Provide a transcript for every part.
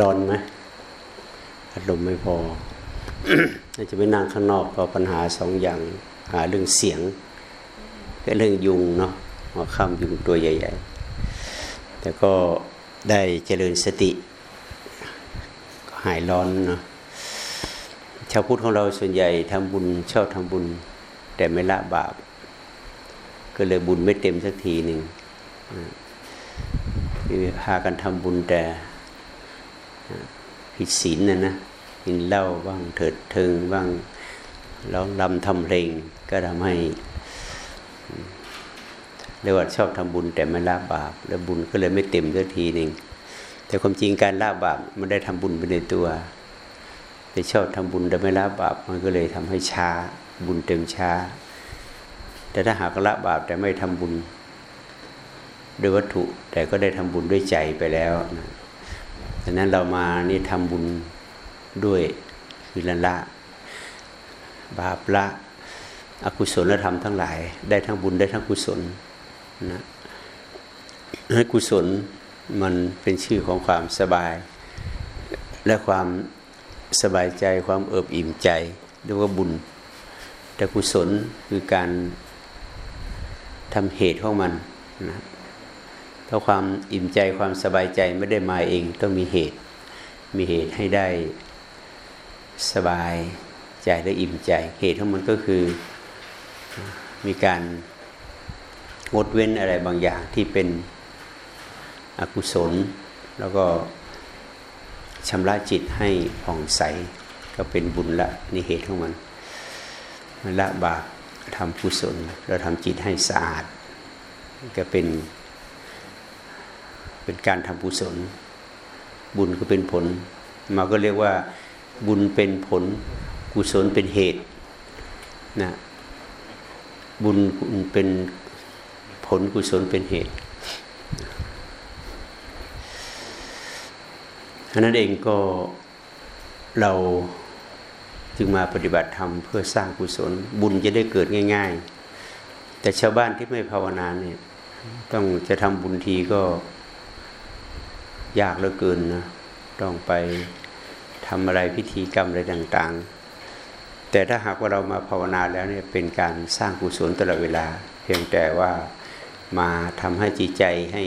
ร้อนไหมพัดลมไม่พอจะไปนั่งข้างนอกก็ปัญหาสองอย่างหาเรื่องเสียงก็เรื่องยุงเนาะหัวข้ามยุงตัวใหญ่ ๆ แต่ก็ได้เจริญสติ หายร้อนเนาะชาวพุทธของเราส่วนใหญ่ทำบุญชอบทำบุญ แต่ไม่ละบาป ก็เลยบุญไม่เต็มสักทีหนึ่งคือพากันทำบุญแต่ ผิดศีลนะนะกินเหล้าบ้างเถิดเทิงบ้างร้องลำทำเพลงก็ทำให้เรียกว่าชอบทำบุญแต่ไม่ละบาป แล้วบุญก็เลยไม่เต็มสักทีหนึ่งแต่ความจริงการละบาปมันได้ทำบุญไปในตัวแต่ชอบทำบุญแต่ไม่ละบาปมันก็เลยทำให้ช้าบุญเต็มช้า แต่ถ้าหากละบาปแต่ไม่ทำบุญด้วยวัตถุแต่ก็ได้ทำบุญด้วยใจไปแล้วนะ ดังนั้นเรามานี่ทำบุญด้วยคือละละ บาปละ อกุศลธรรมทั้งหลาย ได้ทั้งบุญได้ทั้งกุศลนะให้กุศลมันเป็นชื่อของความสบาย และความสบายใจความเอิบอิ่มใจเรียกว่าบุญ แต่กุศลคือการทำเหตุของมันนะ ถ้าความอิ่มใจความสบายใจไม่ได้มาเองต้องมีเหตุ มีเหตุให้ได้สบายใจและอิ่มใจ เหตุของมันก็คือมีการงดเว้นอะไรบางอย่างที่เป็นอกุศล แล้วก็ชำระจิตให้ผ่องใสก็เป็นบุญละนี่เหตุของมันละบาปทำกุศลเราทำจิตให้สะอาด ก็เป็น เป็นการทำกุศล บุญก็เป็นผล มาก็เรียกว่าบุญเป็นผล กุศลเป็นเหตุนะบุญเป็นผลกุศลเป็นเหตุฉะนั้นเองก็เราจึงมาปฏิบัติธรรมเพื่อสร้างกุศล บุญจะได้เกิดง่าย ๆ แต่ชาวบ้านที่ไม่ภาวนาเนี่ยต้องจะทำบุญทีก็ ยากเหลือเกินนะต้องไปทำอะไรพิธีกรรมอะไรต่าง ๆ แต่ถ้าหากว่าเรามาภาวนาแล้วเนี่ยเป็นการสร้างกุศลตลอดเวลา เพียงแต่ว่ามาทำให้จิตใจให้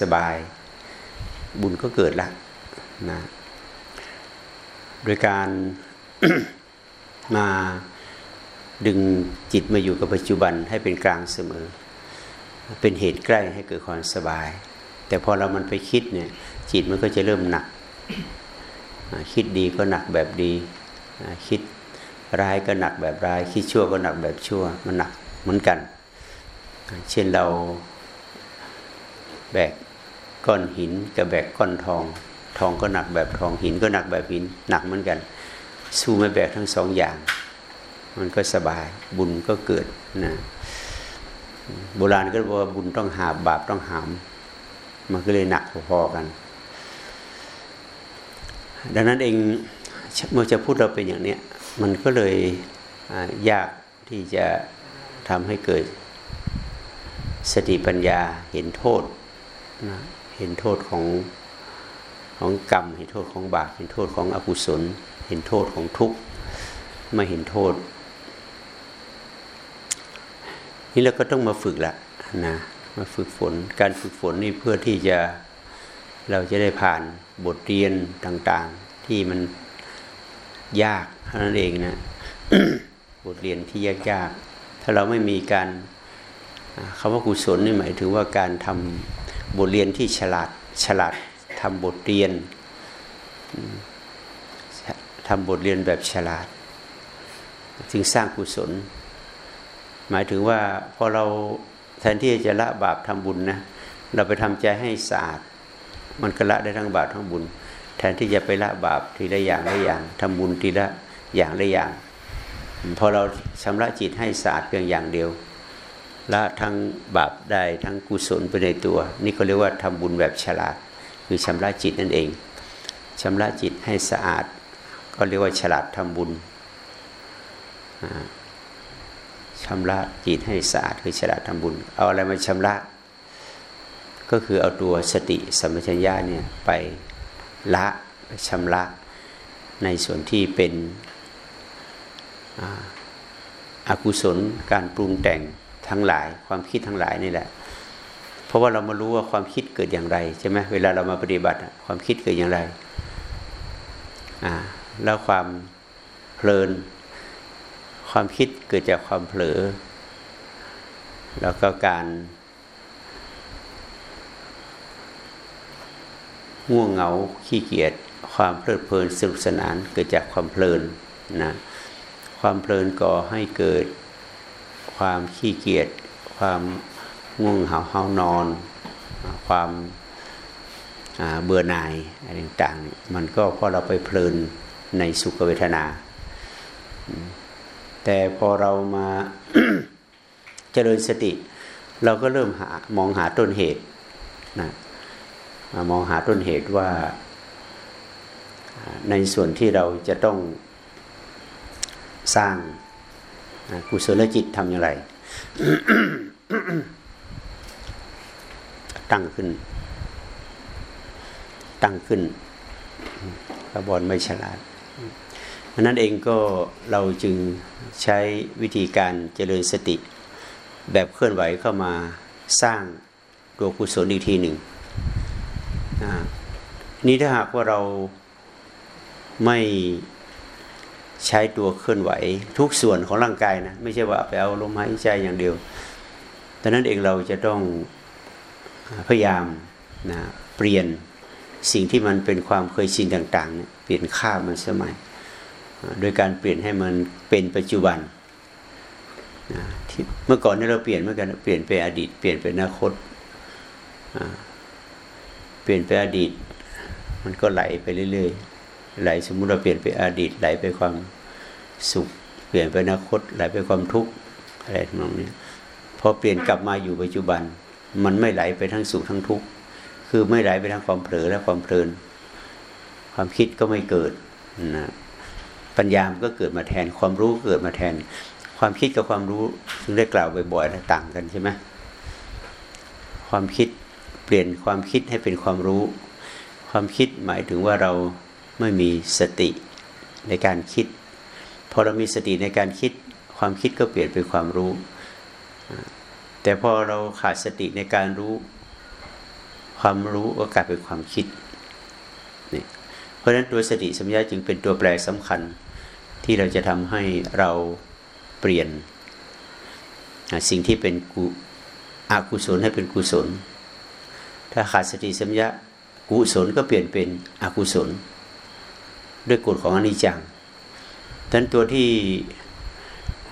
สบาย บุญก็เกิดละนะโดยการมาดึงจิตมาอยู่กับปัจจุบันให้เป็นกลางเสมอ เป็นเหตุใกล้ให้เกิดความสบาย แต่พอเรามันไปคิดเนี่ย จิตมันก็จะเริ่มหนัก คิดดีก็หนักแบบดี คิดร้ายก็หนักแบบร้าย คิดชั่วก็หนักแบบชั่ว มันหนักเหมือนกัน เช่นเราแบกก้อนหินกับแบกก้อนทอง ทองก็หนักแบบทองหินก็หนักแบบหินหนักเหมือนกัน สู้ไม่แบกทั้งสองอย่าง มันก็สบายบุญก็เกิดนะโบราณก็บอกว่าบุญต้องหาบาปต้องหาม มันก็เลยหนักพอๆกัน ดังนั้นเองเมื่อจะพูดเราเป็นอย่างนี้มันก็เลยยากที่จะทำให้เกิดสติปัญญาเห็นโทษนะเห็นโทษของของกรรม เห็นโทษของบาปเห็นโทษของอกุศล เห็นโทษของทุกข์ไม่เห็นโทษ นี่เราก็ต้องมาฝึกละนะมาฝึกฝนการฝึกฝนนี่เพื่อที่จะ เราจะได้ผ่านบทเรียนต่าง ๆ ที่มันยากเท่านั้นเองนะบทเรียนที่ยากๆถ้าเราไม่มีการคำว่ากุศลนี่หมายถึงว่าการทำบทเรียนที่ฉลาดฉลาดทำบทเรียนทำบทเรียนแบบฉลาด จึงสร้างกุศล หมายถึงว่าพอเราแทนที่จะละบาปทำบุญนะเราไปทำใจให้สะอาด มันก็ละได้ทั้งบาปทั้งบุญ แทนที่จะไปละบาปทีละอย่างละอย่างทำบุญทีละอย่างละอย่าง พอเราชำระจิตให้สะอาดเพียงอย่างเดียว ละทั้งบาปได้ทั้งกุศลไปในตัว นี่เขาเรียกว่าทำบุญแบบฉลาด คือชำระจิตนั่นเองชำระจิตให้สะอาด ก็เรียกว่าฉลาดทำบุญชำระจิตให้สะอาดคือฉลาดทำบุญ เอาอะไรมาชำระ ก็คือเอาตัวสติสัมปชัญญะเนี่ยไปละชำระในส่วนที่เป็นอกุศลการปรุงแต่งทั้งหลาย ความคิดทั้งหลายนี่แหละ เพราะว่าเรามารู้ว่าความคิดเกิดอย่างไรใช่ไหมเวลาเรามาปฏิบัติความคิดเกิดอย่างไรแล้วความเพลิน ความคิดเกิดจากความเผลอ แล้วก็การ ง่วงเหงาขี้เกียจความเพลิดเพลินสนุกสนานเกิดจากความเพลินนะความเพลินก่อให้เกิดความขี้เกียจความง่วงเหาเฮานอน ความเบื่อหน่ายอะไรต่างๆมันก็เพราะเราไปเพลินในสุขเวทนา แต่พอเรามาเจริญสติ เราก็เริ่มหามองหาต้นเหตุนะ มองหาต้นเหตุว่าในส่วนที่เราจะต้องสร้างกุศลจิตทำอย่างไร ตั้งขึ้น ตั้งขึ้นกระบอนไม่ฉลาดนั้นเองก็เราจึงใช้วิธีการเจริญสติ แบบเคลื่อนไหวเข้ามาสร้างตัวกุศลอีกทีหนึ่ง นี่ถ้าหากว่าเราไม่ใช้ตัวเคลื่อนไหว ทุกส่วนของร่างกายนะไม่ใช่ว่าไปเอาลมหายใจอย่างเดียวดังนั้นเองเราจะต้องพยายามนะเปลี่ยนสิ่งที่มันเป็นความเคยชินต่างๆ เปลี่ยนค่ามันสมัย โดยการเปลี่ยนให้มันเป็นปัจจุบันเมื่อก่อนนี่เราเปลี่ยนเมื่อกันเปลี่ยนไปอดีต เปลี่ยนไปอนาคต ลี่ยนไปอดีต มันก็ไหลไปเรื่อยๆไหลสมมุติเราเปลี่ยนไปอดีต ไหลไปความสุข เปลี่ยนไปอนาคต ไหลไปความทุกข์อะไรทั้งนี้พอเปลี่ยนกลับมาอยู่ปัจจุบัน มันไม่ไหลไปทั้งสุขทั้งทุกข์คือไม่ไหลไปทั้งความเผลอและความเพลิน ความคิดก็ไม่เกิดนะปัญญามก็เกิดมาแทน ความรู้เกิดมาแทน ความคิดกับความรู้ซึ่งได้กล่าวบ่อยๆและต่างกันใช่ไหมความคิด ปลี่ยนความคิดให้เป็นความรู้ ความคิดหมายถึงว่าเราไม่มีสติในการคิด พอเรามีสติในการคิด ความคิดก็เปลี่ยนเป็นความรู้ แต่พอเราขาดสติในการรู้ ความรู้ก็กลายเป็นความคิดนี่เพราะฉะนั้นตัวสติสัมยาจึงเป็นตัวแปรสำคัญที่เราจะทำให้เราเปลี่ยน สิ่งที่เป็นกุอกุศลให้เป็นกุศล ถ้าขาดสติสัมยากุศลก็เปลี่ยนเป็นอกุศล ด้วยกฎของอนิจจังดังนั้นตัวที่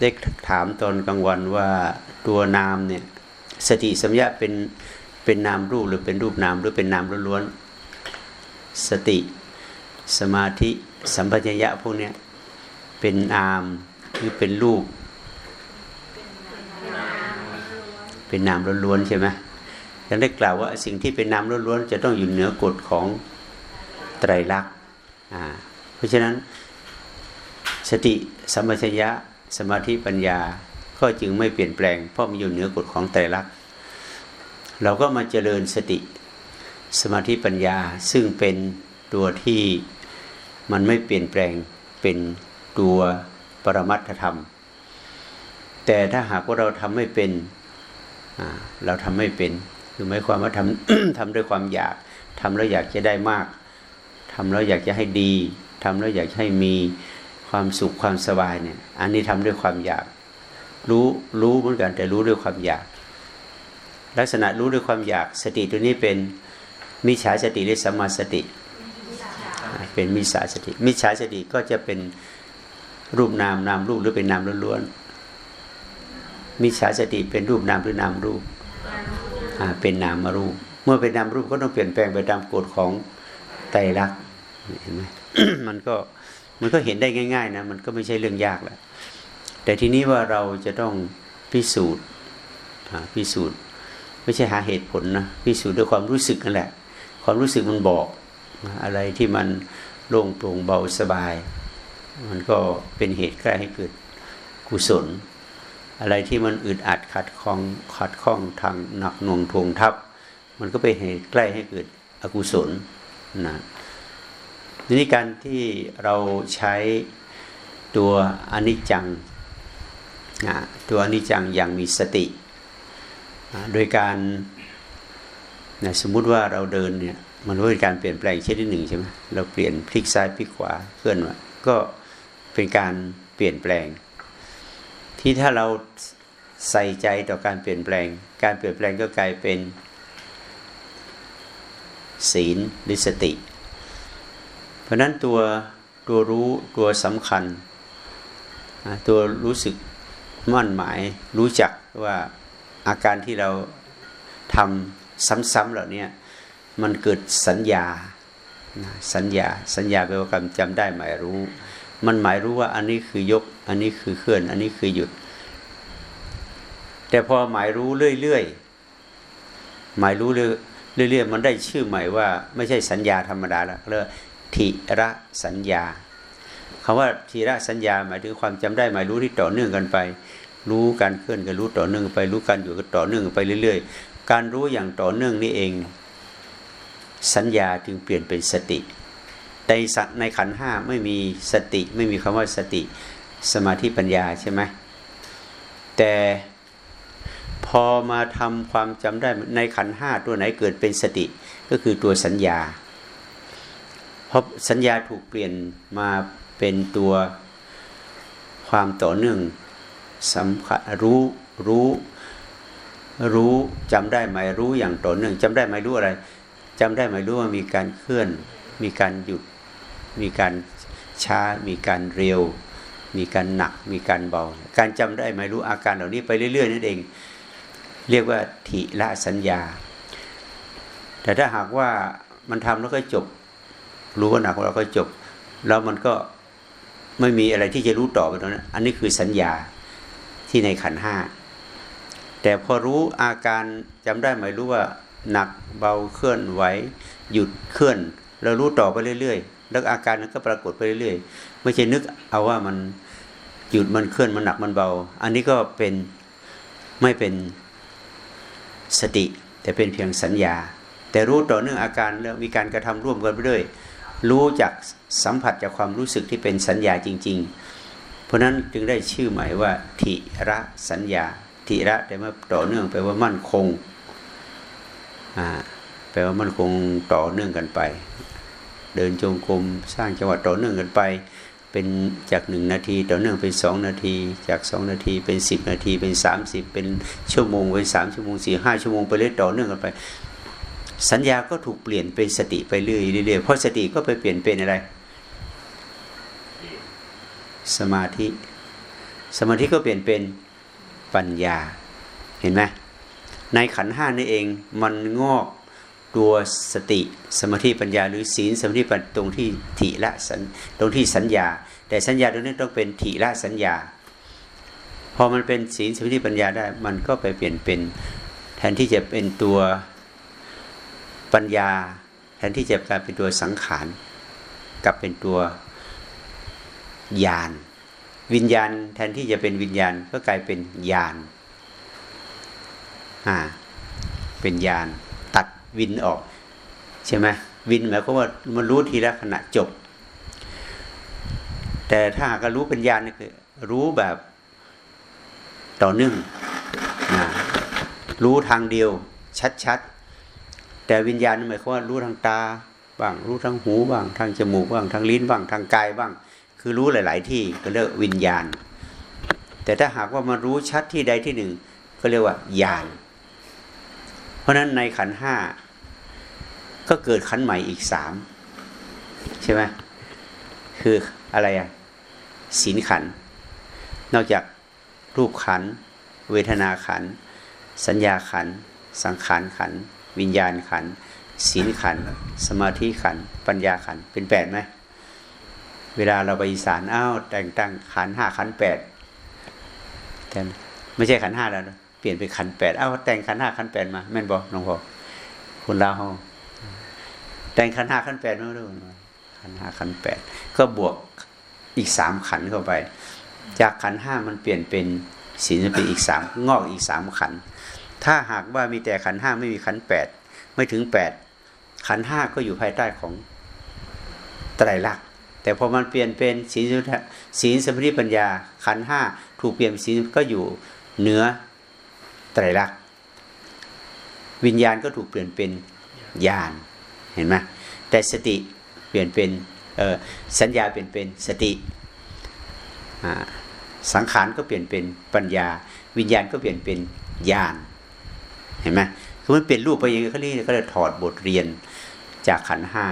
ได้ถามตอนกลางวันว่าตัวนามเนี่ยสติสัมยาเป็นเป็นนามรูปหรือเป็นรูปนามหรือเป็นนามล้วนๆสติ สมาธิสัมปชัญญะพวกนี้เป็นนามคือเป็นรูป เป็นนามล้วนๆใช่ไหม ยังได้กล่าวว่าสิ่งที่เป็นนามล้วนๆจะต้องอยู่เหนือกฎของไตรลักษณ์เพราะฉะนั้น สติสัมปชัญญะสมาธิปัญญาก็จึงไม่เปลี่ยนแปลง เพราะมันอยู่เหนือกฎของไตรลักษณ์เราก็มาเจริญสติสมาธิปัญญาซึ่งเป็นตัวที่มันไม่เปลี่ยนแปลงเป็นตัวปรมัตถธรรม แต่ถ้าหากว่าเราทำไม่เป็นเราทำไม่เป็น คือหมายความว่าทำทำด้วยความอยากทำแล้วอยากจะได้มากทำแล้วอยากจะให้ดีทำแล้วอยากให้มีความสุขความสบายเนี่ย อันนี้ทำด้วยความอยาก รู้รู้เหมือนกันแต่รู้ด้วยความอยาก ลักษณะรู้ด้วยความอยาก สติตัวนี้เป็นมิจฉาสติหรือสัมมาสติ เป็นมิจฉาสติมิจฉาสติก็จะเป็นรูปนามนามรูปหรือเป็นนามล้วนๆมิจฉาสติเป็นรูปนามหรือนามรูป เป็นนามรูป เมื่อเป็นนามรูปก็ต้องเปลี่ยนแปลงไปตามกฎของไตรลักษณ์เห็นไหมมันก็มันก็เห็นได้ง่าย ๆ นะ มันก็ไม่ใช่เรื่องยากแหละแต่ทีนี้ว่าเราจะต้องพิสูจน์พิสูจน์ ไม่ใช่หาเหตุผลนะพิสูจน์ด้วยความรู้สึกนั่นแหละ ความรู้สึกมันบอกอะไรที่มันโล่งโปร่งเบาสบาย มันก็เป็นเหตุใกล้ให้เกิดกุศล อะไรที่มันอึดอัดขัดข้องขัดข้องทางหนักหน่วงทวงทับ มันก็เป็นเหตุใกล้ให้เกิดอกุศลนะทีนี้การที่เราใช้ตัวอนิจจังตัวอนิจจังอย่างมีสติโดยการสมมุติว่าเราเดินเนี่ยมันก็เป็นการเปลี่ยนแปลงชนิดหนึ่งใช่ไหมเราเปลี่ยนพลิกซ้ายพลิกขวาเคลื่อนก็เป็นการเปลี่ยนแปลง ที่ถ้าเราใส่ใจต่อการเปลี่ยนแปลง การเปลี่ยนแปลงก็กลายเป็น ศีลหรือสติ เพราะนั้นตัวตัวรู้ตัวสำคัญ ตัวรู้สึกมั่นหมายรู้จักว่าอาการที่เราทำซ้ำๆเหล่านี้มันเกิดสัญญาสัญญา สัญญาแปลว่าการจำได้หมายรู้ มันหมายรู้ว่าอันนี้คือยก อันนี้คือเคลื่อน อันนี้คือหยุด แต่พอหมายรู้เรื่อยๆหมายรู้เรื่อยๆมันได้ชื่อใหม่ว่า ไม่ใช่สัญญาธรรมดาแล้วเรียกทิระสัญญาคำว่าทีระสัญญาหมายถึงความจำได้หมายรู้ที่ต่อเนื่องกันไป รู้การเคลื่อนกันรู้ต่อเนื่องไป รู้การอยู่กันต่อเนื่องไปเรื่อยๆ การรู้อย่างต่อเนื่องนี่เอง สัญญาจึงเปลี่ยนเป็นสติ ในสัตในขันห้าไม่มีสติ ไม่มีคำว่าสติสมาธิปัญญาใช่ไหมแต่พอมาทำความจำได้ในขันห้าตัวไหนเกิดเป็นสติก็คือตัวสัญญาเพราะสัญญาถูกเปลี่ยนมาเป็นตัวความต่อเนื่องสัมผัสรู้รู้รู้จำได้ไหมรู้อย่างต่อเนื่องจำได้ไหมรู้อะไรจำได้ไหมรู้ว่ามีการเคลื่อนมีการหยุด มีการช้า มีการเร็ว มีการหนัก มีการเบา การจำได้ไหมรู้อาการเหล่านี้ไปเรื่อยๆนั่นเอง เรียกว่าทิละสัญญา แต่ถ้าหากว่ามันทำแล้วก็จบ รู้ว่าหนักเราก็จบ แล้วมันก็ไม่มีอะไรที่จะรู้ต่อไปตรงนั้น อันนี้คือสัญญาที่ในขันห้า แต่พอรู้อาการจำได้ไหมรู้ว่าหนักเบาเคลื่อนไหว หยุดเคลื่อน เรารู้ต่อไปเรื่อยๆ แล้วอาการนั้นก็ปรากฏไปเรื่อยๆ ไม่ใช่นึกเอาว่ามันหยุดมันเคลื่อนมันหนักมันเบา อันนี้ก็เป็นไม่เป็นสติ แต่เป็นเพียงสัญญา แต่รู้ต่อเนื่องอาการแล้วมีการกระทำร่วมกันไปเรื่อยรู้จากสัมผัสจากความรู้สึกที่เป็นสัญญาจริง ๆ เพราะนั้นจึงได้ชื่อหมายว่าทิระสัญญาทิระแต่เมื่อต่อเนื่องไปว่ามั่นคงอ่าแปลว่ามั่นคงต่อเนื่องกันไป เดินจงกรมสร้างจังหวะต่อเนื่องกันไป เป็นจากหนึ่งนาทีต่อเนื่องเป็นสองนาที จากสองนาทีเป็นสิบนาทีเป็นสามสิบเป็นชั่วโมงเป็นสามชั่วโมงสี่ห้าชั่วโมงไปเรื่อยต่อเนื่องกันไป สัญญาก็ถูกเปลี่ยนเป็นสติไปเรื่อยๆเพราะสติก็ไปเปลี่ยนเป็นอะไร สมาธิ สมาธิก็เปลี่ยนเป็นปัญญาเห็นไหมในขันห้านี่เองมันงอก ตัวสติสมาธิปัญญาหรือศีลสมาธิปัญตรงที่ถิละสันตรงที่สัญญา แต่สัญญาตรงนี้ต้องเป็นถิละสัญญา พอมันเป็นศีลสมาธิปัญญาได้ มันก็ไปเปลี่ยนเป็นแทนที่จะเป็นตัวปัญญา แทนที่จะกลายเป็นตัวสังขารกลับเป็นตัวญาณวิญญาณ แทนที่จะเป็นวิญญาณก็กลายเป็นญาณอ่าเป็นญาณ วินออก ใช่ไหมวินหมายความว่ามันรู้ทีละขณะจบ แต่ถ้าหากรู้เป็นญาณนี่คือ รู้แบบต่อเนื่องนะรู้ทางเดียว ชัดๆ แต่วิญญาณหมายความว่ารู้ทางตาบ้างรู้ทางหูบ้างทางจมูกบ้างทางลิ้นบ้างทางกายบ้าง คือรู้หลาย ๆ ที่ก็เรียกวิญญาณ แต่ถ้าหากว่ามารู้ชัดที่ใดที่หนึ่ง ก็เรียกว่าญาณเพราะฉะนั้นในขันห้า ก็เกิดขันใหม่อีกสามใช่ไหมคืออะไรอะศีลขัน นอกจากรูปขัน เวทนาขัน สัญญาขัน สังขารขัน วิญญาณขัน ศีลขัน สมาธิขัน ปัญญาขัน เป็นแปดไหมเวลาเราไปอีสานอ้าวแต่งตั้งขันห้าขันแปดแต่ไม่ใช่ขันห้าแล้วเปลี่ยนเป็นขันแปดอ้าวแต่งขันห้าขันแปดมาแม่นบอกน้องพอคุณลาฮ แต่ขันห้าขันแปดไม่รู้ขันห้าขันแปดก็บวกอีกสามขันเข้าไป จากขันห้ามันเปลี่ยนเป็นศีลเป็นอีกสามงอกอีกสามขัน ถ้าหากว่ามีแต่ขันห้าไม่มีขันแปดไม่ถึงแปดขันห้าก็อยู่ภายใต้ของไตรลักษณ์แต่พอมันเปลี่ยนเป็นศีลศีลสมาธิปัญญา ขันห้าถูกเปลี่ยนศีลก็อยู่เหนือไตรลักษณ์วิญญาณก็ถูกเปลี่ยนเป็นญาณ เห็นไหมแต่สติเปลี่ยนเป็นสัญญาเปลี่ยนเป็นสติสังขารก็เปลี่ยนเป็นปัญญา วิญญาณก็เปลี่ยนเป็นญาณเห็นไหมคือมันเปลี่ยนรูปไปอย่างนี้เขาเรียกเขาเลยถอดบทเรียนจากขันห้า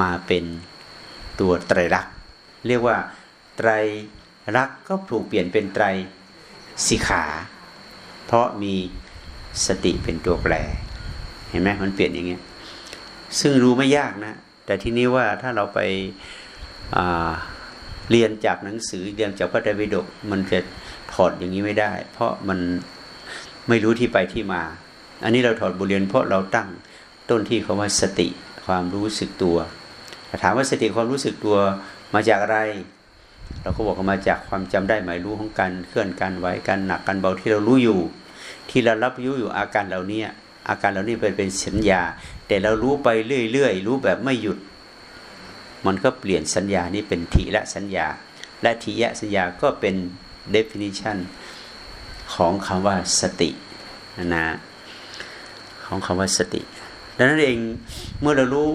มาเป็นตัวไตรลักษณ์เรียกว่าไตรลักษณ์ก็ถูกเปลี่ยนเป็นไตรสิขา เพราะมีสติเป็นตัวแปร เห็นไหมมันเปลี่ยนอย่างเงี้ย ซึ่งรู้ไม่ยากนะ แต่ทีนี้ว่าถ้าเราไปเรียนจากหนังสือเรียนจากพระไตรปิฎกมันจะถอดอย่างนี้ไม่ได้ เพราะมันไม่รู้ที่ไปที่มา อันนี้เราถอดบทเรียนเพราะเราตั้งต้นที่คาว่าสติความรู้สึกตัว ถามว่าสติความรู้สึกตัวมาจากอะไร เราก็บอกว่ามาจากความจำได้หมายรู้ของการเคลื่อนการไหวการหนักการเบาที่เรารู้อยู่ ที่เรารับรู้อยู่อาการเหล่านี้อาการเหล่านี้เป็นเป็นสัญญา แต่เรารู้ไปเรื่อยๆรู้แบบไม่หยุด มันก็เปลี่ยนสัญญานี้เป็นทีละสัญญา และทียะสัญญาก็เป็น definition ของคำว่าสตินะของคำว่าสติดังนั้นเองเมื่อเรารู้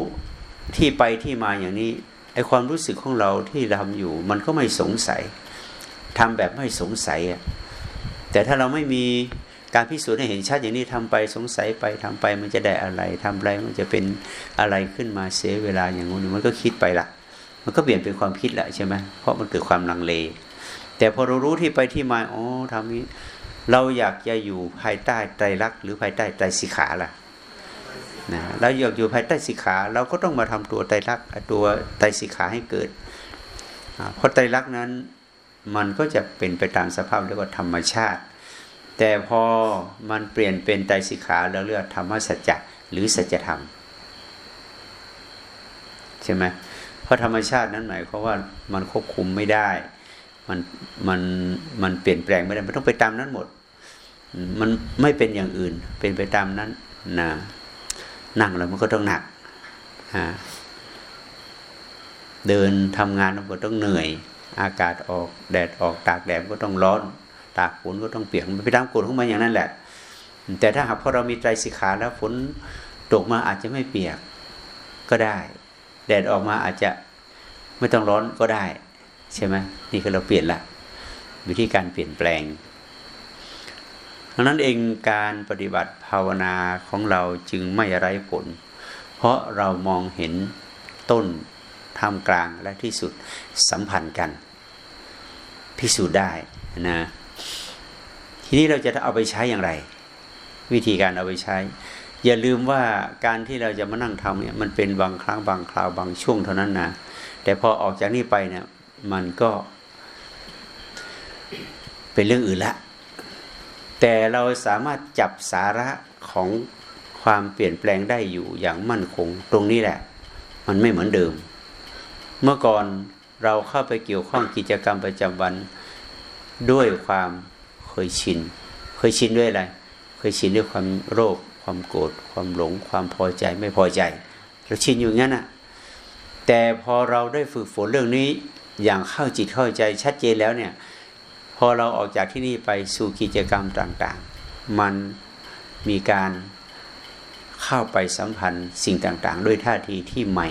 ที่ไปที่มาอย่างนี้ไอความรู้สึกของเราที่ทำอยู่ มันก็ไม่สงสัยทำแบบไม่สงสัยอะแต่ถ้าเราไม่มี การพิสูจน์ให้เห็นชัดอย่างนี้ทำไปสงสัยไปทำไปมันจะได้อะไรทำอะไรมันจะเป็นอะไรขึ้นมาเสียเวลาอย่างนู้นมันก็คิดไปละมันก็เปลี่ยนเป็นความคิดแหละใช่ไหมเพราะมันเกิดความลังเล แต่พอเรารู้ที่ไปที่มาอ๋อทำนี้ เราอยากจะอยู่ภายใต้ไตรลักษณ์หรือภายใต้ไตรสิขาล่ะนะเราอยากอยู่ภายใต้สิขาเราก็ต้องมาทำตัวไตรลักษณ์ตัวไตรสิขาให้เกิดเพราะไตรลักษณ์นั้นมันก็จะเป็นไปตามสภาพเรียกว่าธรรมชาติ แต่พอมันเปลี่ยนเป็นไตรสิกขาแล้วเรียกธรรมสัจจะหรือสัจธรรมใช่ไหมเพราะธรรมชาตินั้นหมายความว่ามันควบคุมไม่ได้ มันมันมันเปลี่ยนแปลงไม่ได้ มันต้องไปตามนั้นหมด มันไม่เป็นอย่างอื่น เป็นไปตามนั้นนะนั่งแล้วมันก็ต้องหนักเดินทำงานมันก็ต้องเหนื่อย อากาศออกแดดออกตากแดดก็ต้องร้อน ตากฝนก็ต้องเปียกมันไปตามกฎของมันอย่างนั้นแหละ แต่ถ้าหากพอเรามีไตรสิขาแล้วฝนตกมาอาจจะไม่เปียกก็ได้ แดดออกมาอาจจะไม่ต้องร้อนก็ได้ ใช่ไหมนี่คือเราเปลี่ยนละวิธีการเปลี่ยนแปลงดังนั้นเองการปฏิบัติภาวนาของเราจึงไม่ไร้ผล เพราะเรามองเห็นต้นท่ามกลางและที่สุดสัมพันธ์กัน พิสูจน์ได้นะ ทีนี้เราจะเอาไปใช้อย่างไร วิธีการเอาไปใช้ อย่าลืมว่าการที่เราจะมานั่งทำเนี่ยมันเป็นบางครั้งบางคราวบางช่วงเท่านั้นนะแต่พอออกจากนี้ไปเนี่ยมันก็เป็นเรื่องอื่นละ แต่เราสามารถจับสาระของความเปลี่ยนแปลงได้อยู่อย่างมั่นคง ตรงนี้แหละ มันไม่เหมือนเดิม เมื่อก่อนเราเข้าไปเกี่ยวข้องกิจกรรมประจำวันด้วยความ เคยชิน เคยชินด้วยอะไร เคยชินด้วยความโรค ความโกรธ ความหลง ความพอใจไม่พอใจ เราชินอยู่งั้นนะแต่พอเราได้ฝึกฝนเรื่องนี้อย่างเข้าจิตเข้าใจชัดเจนแล้วเนี่ย พอเราออกจากที่นี่ไปสู่กิจกรรมต่างๆ มันมีการเข้าไปสัมพันธ์สิ่งต่างๆ ด้วยท่าทีที่ใหม่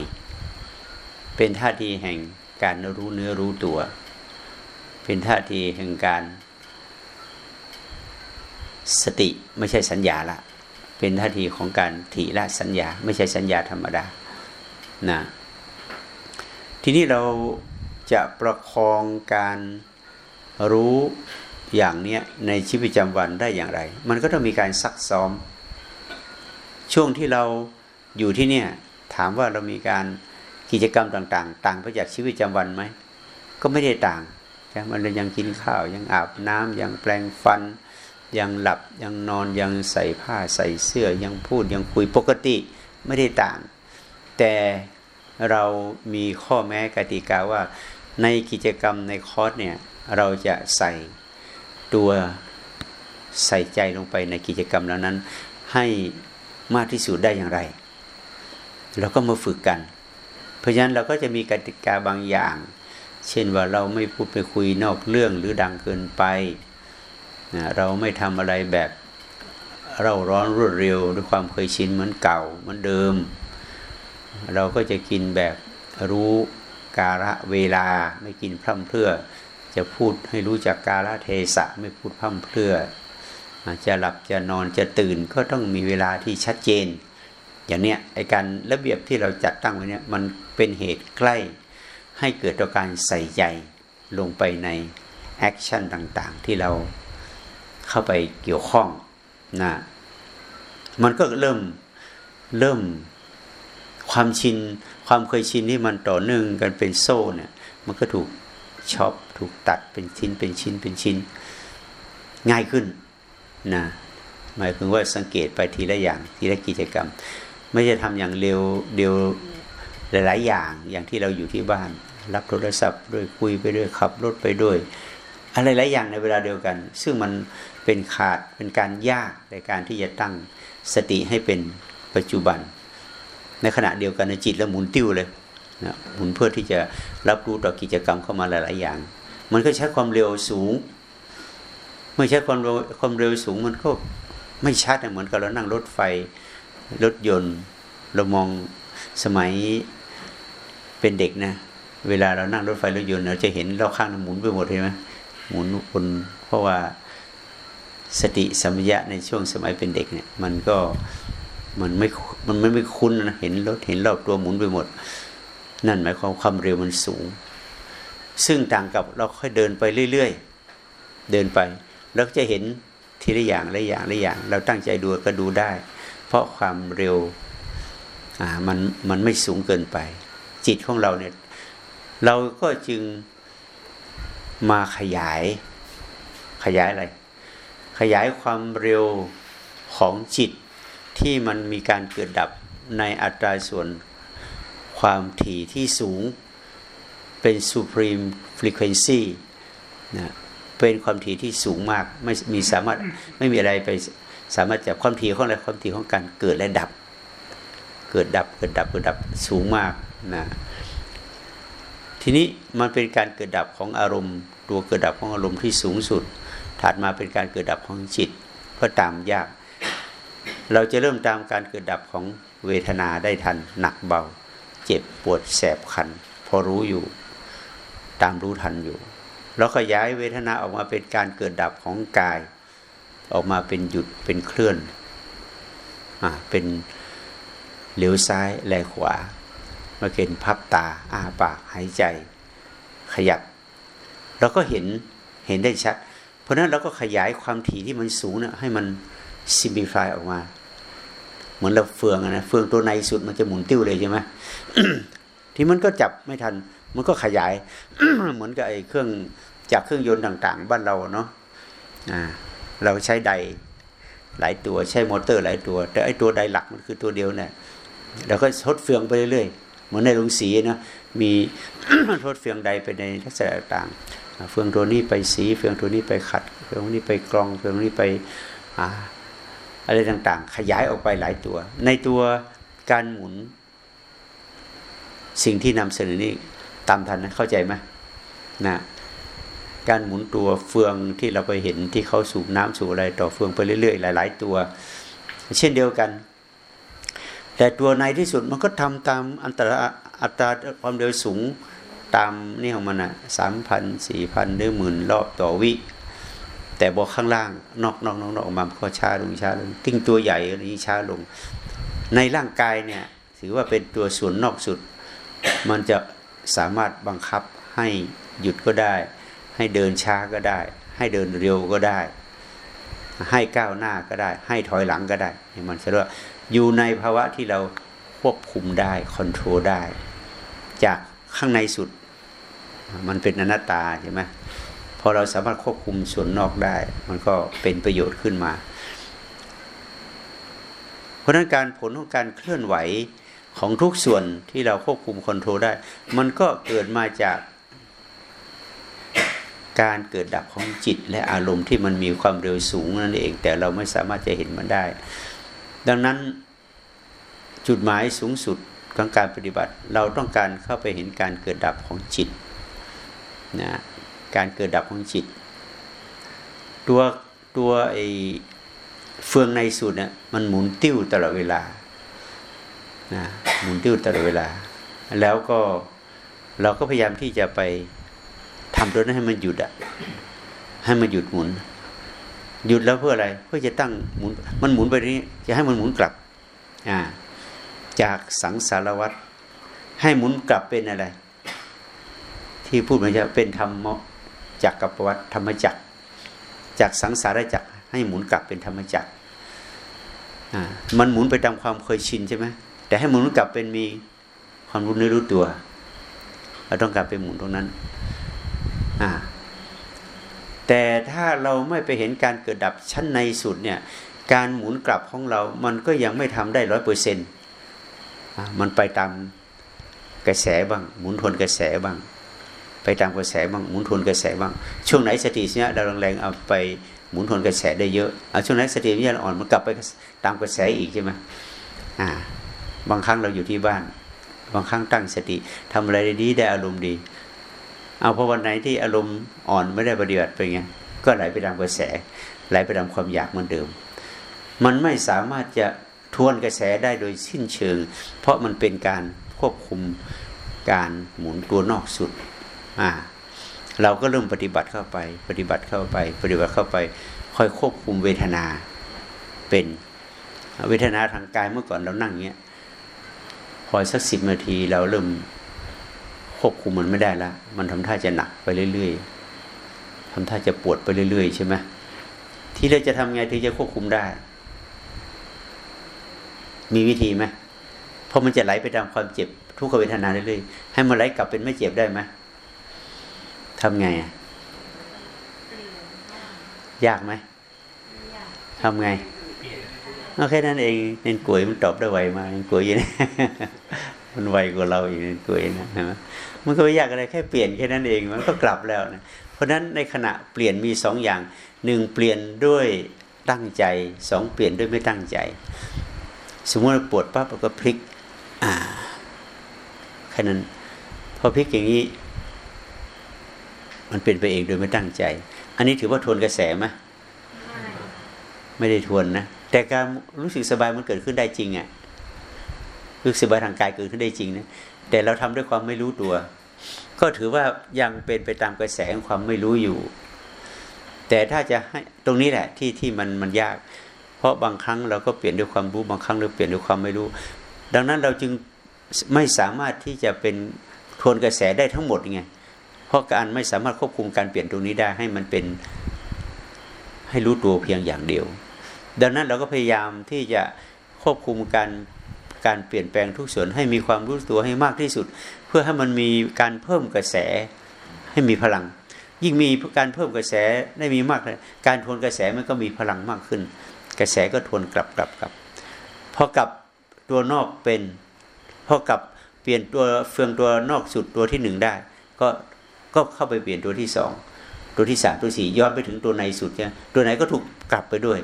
เป็นท่าทีแห่งการรู้เนื้อรู้ตัว เป็นท่าทีแห่งการ สติไม่ใช่สัญญาละ เป็นท่าทีของการถีละสัญญา ไม่ใช่สัญญาธรรมดานะทีนี้เราจะประคองการรู้อย่างเนี้ยในชีวิตประจำวันได้อย่างไร มันก็ต้องมีการซักซ้อม ช่วงที่เราอยู่ที่เนี่ยถามว่าเรามีการกิจกรรมต่างๆ ต่างไปจากชีวิตประจำวันไหมก็ไม่ได้ต่างใช่มันยังกินข้าวยังอาบน้ำยังแปลงฟัน ยังหลับยังนอนยังใส่ผ้าใส่เสื้อยังพูดยังคุยปกติไม่ได้ต่าง แต่เรามีข้อแม้กติกาว่าในกิจกรรมในคอร์สเนี่ยเราจะใส่ตัวใส่ใจลงไปในกิจกรรมแล้วนั้น ให้มากที่สุดได้อย่างไร เราก็มาฝึกกัน เพราะฉะนั้นเราก็จะมีกติกาบางอย่าง เช่นว่าเราไม่พูดไปคุยนอกเรื่องหรือดังเกินไป นะเราไม่ทำอะไรแบบเราร้อนรวดเร็วด้วยความเคยชินเหมือนเก่าเหมือนเดิม เราก็จะกินแบบรู้กาละเวลาไม่กินพร่ำเพรื่อ จะพูดให้รู้จักกาละเทศะไม่พูดพร่ำเพรื่อจะหลับจะนอนจะตื่นก็ต้องมีเวลาที่ชัดเจน อย่างเนี้ยไอ้การระเบียบที่เราจัดตั้งไว้เนี้ยมันเป็นเหตุใกล้ให้เกิดต่อการใส่ใจลงไปใน action ต่างๆ ที่เรา เข้าไปเกี่ยวข้องนะมันก็เริ่มเริ่มความชิน ความเคยชินที่มันต่อเนื่องกันเป็นโซ่เนี่ย มันก็ถูกช็อปถูกตัดเป็นชิ้นเป็นชิ้นเป็นชิ้น ง่ายขึ้นนะหมายถึงว่าสังเกตไปทีละอย่างทีละกิจกรรม ไม่จะทำอย่างเร็วเดียวหลาย ๆ อย่างอย่างที่เราอยู่ที่บ้าน รับโทรศัพท์ด้วยคุยไปด้วยขับรถไปด้วย อะไรหลายอย่างในเวลาเดียวกัน ซึ่งมัน เป็นขาดเป็นการยากในการที่จะตั้งสติให้เป็นปัจจุบัน ในขณะเดียวกันในจิตแล้วหมุนติ้วเลยนะหมุนเพื่อที่จะรับรู้ต่อกิจกรรมเข้ามาหลาย ๆ อย่าง มันก็ใช้ความเร็วสูง เมื่อใช้ความเร็วความเร็วสูงมันก็ไม่ชัดเหมือนกับเรานั่งรถไฟรถยนต์ เรามองสมัยเป็นเด็กนะ เวลาเรานั่งรถไฟรถยนต์เราจะเห็นรอบข้างหมุนไปหมดใช่ไหมหมุนบนเพราะว่า สติสัมปชัญญะในช่วงสมัยเป็นเด็กเนี่ย มันก็มันไม่มันไม่ไม่คุ้นนะเห็นรถเห็นรอบตัวหมุนไปหมด นั่นหมายความความเร็วมันสูง ซึ่งต่างกับเราค่อยเดินไปเรื่อยๆเดินไป แล้วจะเห็นทีละอย่างละอย่างละอย่าง เราตั้งใจดูก็ดูได้ เพราะความเร็วอ่ามันมันไม่สูงเกินไป จิตของเราเนี่ย เราก็จึงมาขยายขยายอะไร ขยายความเร็วของจิตที่มันมีการเกิดดับในอัตราส่วนความถี่ที่สูงเป็น supreme frequency นะเป็นความถี่ที่สูงมากไม่มีสามารถไม่มีอะไรไปสามารถจับความถี่ของอะไรความถี่ของการเกิดและดับ เกิดดับเกิดดับเกิดดับสูงมากนะทีนี้มันเป็นการเกิดดับของอารมณ์ ตัวเกิดดับของอารมณ์ที่สูงสุด ถัดมาเป็นการเกิดดับของจิตก็ตามยาก เราจะเริ่มตามการเกิดดับของเวทนาได้ทันหนักเบา เจ็บปวดแสบคัน พอรู้อยู่ ตามรู้ทันอยู่ แล้วก็ย้ายเวทนาออกมาเป็นการเกิดดับของกาย ออกมาเป็นหยุดเป็นเคลื่อนอ่าเป็นเหลียวซ้ายแลขวามาเกินพับตาอ้าปากหายใจ ขยับ เราก็เห็นเห็นได้ชัด เพราะนั้นเราก็ขยายความถี่ที่มันสูงเนี่ยให้มันซิมพลิฟายออกมา เหมือนเราเฟืองนะเฟืองตัวในสุดมันจะหมุนติ้วเลยใช่ไหมที่มันก็จับไม่ทัน มันก็ขยาย เหมือนกับไอ้เครื่องจากเครื่องยนต์ต่าง ๆ บ้านเราเนาะอ่าเราใช้ใดหลายตัวใช้มอเตอร์หลายตัว แต่ไอ้ตัวใดหลักมันคือตัวเดียวเนี่ยเราก็ทดเฟืองไปเรื่อยๆเหมือนในโรงสีนะมีทดเฟืองใดไปในลักษณะต่าง เฟืองตัวนี้ไปสีเฟืองตัวนี้ไปขัดเฟืองนี้ไปกรองเฟืองนี้ไปอะไรต่างๆ ขยายออกไปหลายตัว ในตัวการหมุน สิ่งที่นำเสนอนี้ตามทันนะเข้าใจไหมนะการหมุนตัวเฟืองที่เราไปเห็นที่เขาสูบน้ำสูบอะไรต่อเฟืองไปเรื่อยๆ หลาย ๆ ตัว เช่นเดียวกัน แต่ตัวในที่สุดมันก็ทำตามอัตราอัตราความเร็วสูง ตามนี่ของมันอะสามพันสี่พันหรือหมื่นรอบต่อวิ แต่บอกข้างล่างนอกนอกนอกนอกออกมาก็ช้าลงช้าลงติ้งตัวใหญ่อันนี้ช้าลง ในร่างกายเนี่ย ถือว่าเป็นตัวส่วนนอกสุด มันจะสามารถบังคับให้หยุดก็ได้ ให้เดินช้าก็ได้ ให้เดินเร็วก็ได้ ให้ก้าวหน้าก็ได้ ให้ถอยหลังก็ได้มันจะเรียกว่าอยู่ในภาวะที่เราควบคุมได้คอนโทรลได้ จากข้างในสุด มันเป็นอนัตตาใช่ไหมพอเราสามารถควบคุมส่วนนอกได้ มันก็เป็นประโยชน์ขึ้นมา เพราะนั้นการผลของการเคลื่อนไหวของทุกส่วนที่เราควบคุมคอนโทรลได้ มันก็เกิดมาจากการเกิดดับของจิตและอารมณ์ที่มันมีความเร็วสูงนั่นเอง แต่เราไม่สามารถจะเห็นมันได้ ดังนั้นจุดหมายสูงสุดของการปฏิบัติ เราต้องการเข้าไปเห็นการเกิดดับของจิต นะการเกิดดับของจิต ตัวตัวไอเฟืองในสุดเนี่ยมันหมุนติ้วตลอดเวลานะหมุนติ้วตลอดเวลา แล้วก็เราก็พยายามที่จะไปทำตัวนั้นให้มันหยุดอะให้มันหยุดหมุน หยุดแล้วเพื่ออะไร เพื่อจะตั้งหมุนมันหมุนไปนี้ จะให้มันหมุนกลับอ่าจากสังสารวัตรให้หมุนกลับเป็นอะไร ที่พูดมาจะเป็นธรรมจักรกับวัตธรรมจักร จากสังสารจักรให้หมุนกลับเป็นธรรมจักรมันหมุนไปตามความเคยชินใช่ไหมแต่ให้หมุนกลับเป็นมีความรู้ในรู้ตัวเราต้องการไปหมุนตรงนั้นอ่าแต่ถ้าเราไม่ไปเห็นการเกิดดับชั้นในสุดเนี่ย การหมุนกลับของเรา มันก็ยังไม่ทำได้ร้อยเปอร์เซ็นต์มันไปตามกระแสบ้าง หมุนทวนกระแสบ้าง ไปตามกระแสบ้างหมุนทวนกระแสบ้าง ช่วงไหนสติเนี่ยเราแรงๆเอาไปหมุนทวนกระแสได้เยอะเอาช่วงไหนสติเนี่ยอ่อนมันกลับไปตามกระแสอีกใช่ไหมอ่า บางครั้งเราอยู่ที่บ้าน บางครั้งตั้งสติทำอะไรดีได้อารมณ์ดี เอาพอวันไหนที่อารมณ์อ่อนไม่ได้ปฏิบัติไปไงก็ไหลไปตามกระแส ไหลไปตามความอยากเหมือนเดิม มันไม่สามารถจะทวนกระแสได้โดยสิ้นเชิง เพราะมันเป็นการควบคุมการหมุนตัวนอกสุด อ่า เราก็เริ่มปฏิบัติเข้าไป ปฏิบัติเข้าไป ปฏิบัติเข้าไป ค่อยควบคุมเวทนาเป็นเวทนาทางกายเมื่อก่อนเรานั่งเงี้ยพอสักสิบนาทีเราเริ่มควบคุมมันไม่ได้ละมันทำท่าจะหนักไปเรื่อย ๆทำท่าจะปวดไปเรื่อย ๆ ใช่ไหมที่เราจะทำไงถึงจะควบคุมได้ มีวิธีไหมเพราะมันจะไหลไปตามความเจ็บทุกขเวทนาเรื่อยๆให้มันไหลกลับเป็นไม่เจ็บได้ไหม ทำไงอะยากไหมทำไงเอาแค่นั้นเองเน้นกลวยมันตอบได้ไวมากเน้นกลวยย่างมันไวกว่าเราอีกเน้นกลวยนะฮะมันก็ไม่ยากอะไรแค่เปลี่ยนแค่นั้นเองมันก็กลับแล้วนะเพราะฉะนั้นในขณะเปลี่ยนมีสองอย่างหนึ่งเปลี่ยนด้วยตั้งใจสองเปลี่ยนด้วยไม่ตั้งใจ สมมติเราปวดปั๊บเราก็พลิกอ่าแค่นั้นพอพลิกอย่างนี้ มันเป็นไปเองโดยไม่ตั้งใจ อันนี้ถือว่าทวนกระแสไหมไม่ได้ทวนนะ แต่การรู้สึกสบายมันเกิดขึ้นได้จริงอะ่ะรู้สึกสบายทางกายเกิดขึ้นได้จริงนะแต่เราทำด้วยความไม่รู้ตัว ก็ถือว่ายังเป็นไปตามกระแสของความไม่รู้อยู่ แต่ถ้าจะให้ตรงนี้แหละที่ที่มันมันยาก เพราะบางครั้งเราก็เปลี่ยนด้วยความรู้บางครั้งเราเปลี่ยนด้วยความไม่รู้ ดังนั้นเราจึงไม่สามารถที่จะเป็นทวนกระแสได้ทั้งหมดไง ราะการไม่สามารถควบคุมการเปลี่ยนตรงนี้ได้ให้มันเป็นให้รู้ตัวเพียงอย่างเดียว ดังนั้นเราก็พยายามที่จะควบคุมการการเปลี่ยนแปลงทุกส่วนให้มีความรู้ตัวให้มากที่สุด เพื่อให้มันมีการเพิ่มกระแสให้มีพลัง ยิ่งมีการเพิ่มกระแสได้มีมากเลยการทวนกระแสมันก็มีพลังมากขึ้น กระแสก็ทวนกลับกลับกลับพอกลับตัวนอกเป็นพอกลับเปลี่ยนตัวเฟืองตัวนอกสุดตัวที่หนึ่งได้ ก็ ก็เข้าไปเปลี่ยนตัวที่สองตัวที่สามตัวสี่ย้อนไปถึงตัวในสุดใช่ยตัวไหนก็ถูกกลับไปด้วย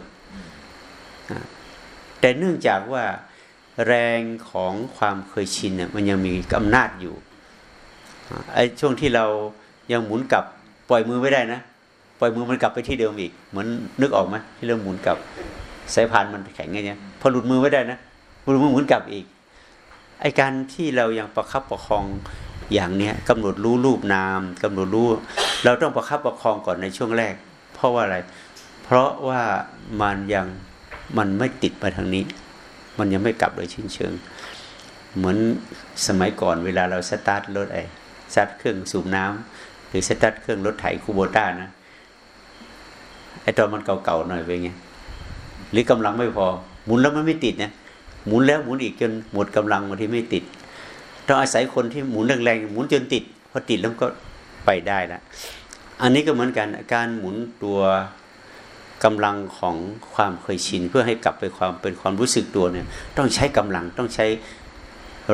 แต่เนื่องจากว่าแรงของความเคยชินเนี่ยมันยังมีอำนาจอยู่ไอ้ช่วงที่เรายังหมุนกลับปล่อยมือไม่ได้นะปล่อยมือมันกลับไปที่เดิมอีก เหมือนนึกออกไหมที่เราหมุนกลับสายพานมันแข็งไงเนี่ยพอหลุดมือไม่ได้นะหลุดมือหมุนกลับอีกไอ้การที่เรายังประคับประคอง อย่างเนี้ยกำหนดรู้รูปนามกำหนดรู้ เราต้องประคับประคองก่อนในช่วงแรก เพราะว่าอะไร เพราะว่ามันยังมันไม่ติดมาทางนี้ มันยังไม่กลับโดยชิ้นเชิง เหมือนสมัยก่อนเวลาเราสตาร์ทรถไอ้สตาร์ทเครื่องสูบน้หรือสตาร์ทเครื่องรถไถคูโบต้านะไอ้ตอนมันเก่าๆหน่อยเป็นไงหรือกำลังไม่พอ หมุนแล้วมันไม่ติดนะหมุนแล้วหมุนอีกจนหมดกำลังบางทีไม่ติด ต้องอาศัยคนที่หมุนแรงๆหมุนจนติดพอติดแล้วก็ไปได้ละอันนี้ก็เหมือนกันการหมุนตัวกำลังของความเคยชิน เพื่อให้กลับไปความเป็นความรู้สึกตัวเนี่ย ต้องใช้กำลังต้องใช้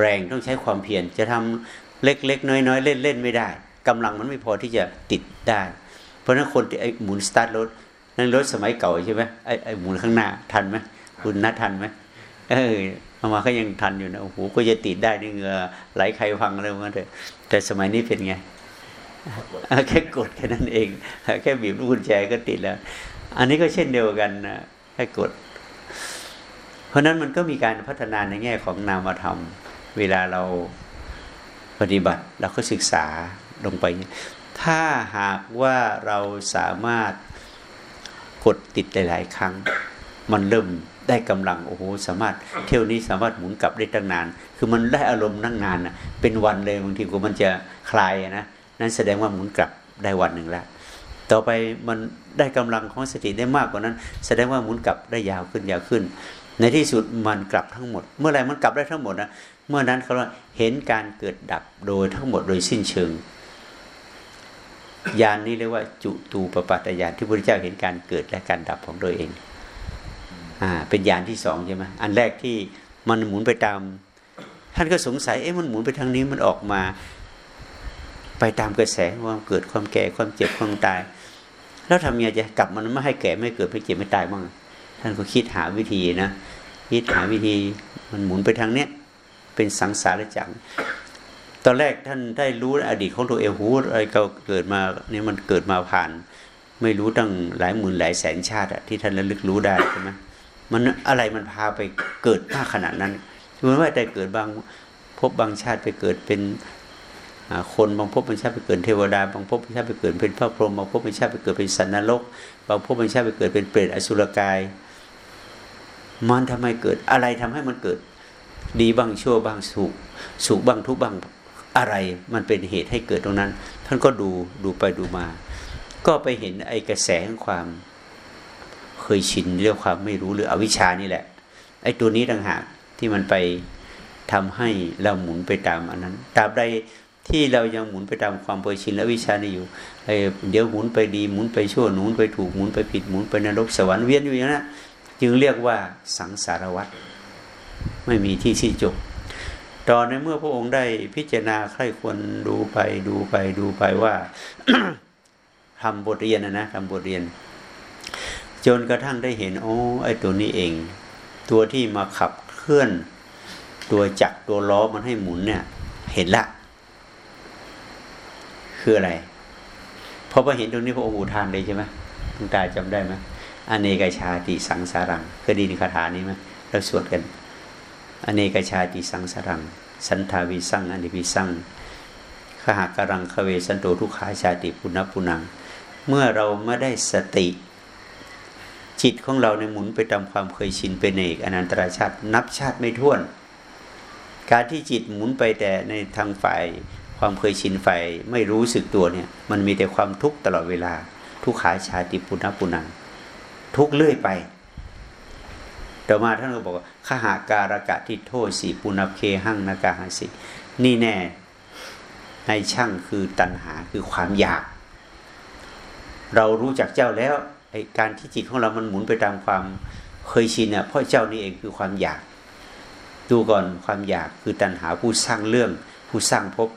แรงต้องใช้ความเพียรจะทำเล็กๆ น้อยๆ เล่นๆไม่ได้กำลังมันไม่พอที่จะติดได้ เพราะนั้นคนที่ไอ้หมุนสตาร์ทรถนั่นรถสมัยเก่าใช่ไหมไอ้ไอ้หมุนข้างหน้าทันไหมคุณนัดทันไหม เออเอามาก็ยังทันอยู่นะโอ้โหก็จะติดได้ในเงือไหลใครพังอะไรมาเถอะแต่สมัยนี้เป็นไงแค่กดแค่นั้นเอง แค่บีบลูกกุญแจก็ติดแล้ว อันนี้ก็เช่นเดียวกันนะแค่กด เพราะนั้นมันก็มีการพัฒนาในแง่ของนามธรรม เวลาเราปฏิบัติเราก็ศึกษาลงไป ถ้าหากว่าเราสามารถกดติดหลาย ๆ ครั้ง มันเริ่ม ได้กำลังโอ้โหสามารถเที่ยวนี้สามารถหมุนกลับได้ตั้งนาน คือมันได้อารมณ์นั่งนานนะเป็นวันเลยบางทีกูมันจะคลายนะนั่นแสดงว่าหมุนกลับได้วันหนึ่งแล้วต่อไปมันได้กำลังของสติได้มากกว่านั้น แสดงว่าหมุนกลับได้ยาวขึ้นยาวขึ้น ในที่สุดมันกลับทั้งหมด เมื่อไรมันกลับได้ทั้งหมดนะเมื่อนั้นเขาเห็นการเกิดดับโดยทั้งหมดโดยสิ้นเชิงยานนี้เรียกว่า จุตูปปัตยานที่พระพุทธเจ้าเห็นการเกิดและการดับของตัวเอง อ่าเป็นยานที่สองใช่ไหมอันแรกที่มันหมุนไปตาม ท่านก็สงสัยเอ๊ะมันหมุนไปทางนี้มันออกมา ไปตามกระแสความเกิดความแก่ความเจ็บความตาย แล้วทำยังไงจะกลับมันไม่ให้แก่ไม่เกิดไม่เจ็บไม่ตายบ้างท่านก็คิดหาวิธีนะคิดหาวิธีมันหมุนไปทางเนี้ยเป็นสังสารจักรตอนแรกท่านได้รู้อดีตของตัวเองหูอะไรก็เกิดมาเนี่ยมันเกิดมาผ่าน ไม่รู้ตั้งหลายหมื่นหลายแสนชาติอะที่ท่านระลึกรู้ได้ใช่ไหม มันอะไรมันพาไปเกิดมากขนาดนั้นสมมติว่าแต่เกิดบางพบบางชาติไปเกิดเป็นคนบางพบบางชาติไปเกิดเทวดา บางพบบางชาติไปเกิดเป็นพระพรหมบางพบบางชาติไปเกิดเป็นสันนรก บางพบบางชาติไปเกิดเป็นเปรตอสุรกาย มันทำไมเกิดอะไรทำให้มันเกิดดีบ้างชั่วบ้างสุขสุขบ้างทุกบ้างอะไรมันเป็นเหตุให้เกิดตรงนั้น ท่านก็ดูดูไปดูมา ก็ไปเห็นไอ้กระแสของความ เคยชินเรื่องความไม่รู้หรืออวิชานี่แหละไอ้ตัวนี้ต่างหากที่มันไปทำให้เราหมุนไปตามอันนั้นตราบใดที่เรายังหมุนไปตามความเคยชินและวิชานี่อยู่ไอ้เดี๋ยวหมุนไปดีหมุนไปชั่วหมุนไปถูกหมุนไปผิดหมุนไปนรกสวรรค์เวียนอยู่อย่างนั้นจึงเรียกว่าสังสารวัฏไม่มีที่สิ้นจบตอนในเมื่อพระองค์ได้พิจารณาใครควรดูไปดูไปดูไปว่าทำบทเรียนนะนะทำบทเรียน จนกระทั่งได้เห็นโอ้ไอตัวนี้เอง ตัวที่มาขับเคลื่อน ตัวจักรตัวล้อมันให้หมุนเนี่ย เห็นละ คืออะไรพอพอเห็นตรงนี้พระองค์อุทานเลยใช่ไหมทุกตาจำได้ไหมอเนกชาติสังสารังเคยได้ยินคาถานี้ไหมเราสวดกันอเนกชาติสังสารัง สันทาวิสังอนิวิสังขหากรังคเวสันโตทุกขาชาติปุณปุนัง เมื่อเราไม่ได้สติ จิตของเราในหมุนไปตามความเคยชินเป็นเอกอนันตรชาตินับชาติไม่ท้วน การที่จิตหมุนไปแต่ในทางฝ่ายความเคยชินฝ่ายไม่รู้สึกตัวเนี่ย มันมีแต่ความทุกข์ตลอดเวลา ทุกขาชาติปุณปุนังทุกเลื่อยไปต่อมาท่านก็บอกว่าขหาการกะทิโทษสีปุณเคหังนากาหาสินี่แน่ในช่างคือตัณหาคือความอยาก เรารู้จักเจ้าแล้ว การที่จิตของเรามันหมุนไปตามความเคยชินเนี่ยเพราะเจ้านี่เองคือความอยาก ดูก่อนความอยากคือตัณหาผู้สร้างเรื่อง ผู้สร้างภพ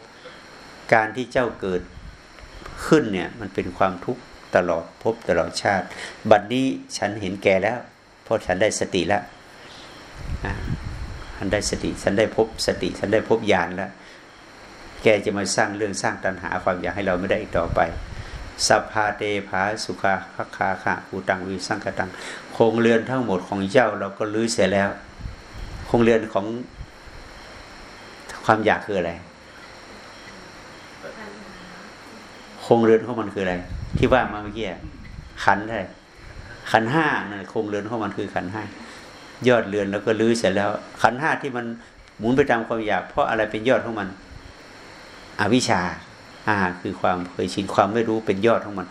การที่เจ้าเกิดขึ้นเนี่ยมันเป็นความทุกข์ตลอดภพตลอดชาติ บัดนนี้ฉันเห็นแก่แล้ว เพราะฉันได้สติแล้วฉันได้สติฉันได้พบสติ ฉันได้พบญาณแล้ว แกจะมาสร้างเรื่องสร้างตัณหาความอยากให้เราไม่ได้อีกต่อไป สัพพาเตภาสุขาคัคาคะอูตังวิสังกตังโครงเรือนทั้งหมดของเจ้าเราก็ลื้อเสียแล้ว โครงเรือนของความอยากคืออะไร โครงเรือนของมันคืออะไร ที่ว่ามาเมื่อกี้ขันได้ขันห้านั่นโครงเรือนของมันคือขันห้ายอดเรือนแล้วก็ลื้อเสร็จแล้ว ขันห้าที่มันหมุนไปตามความอยาก เพราะอะไรเป็นยอดของมัน อวิชชาาคือความเคยชินความไม่รู้เป็นยอดของมัน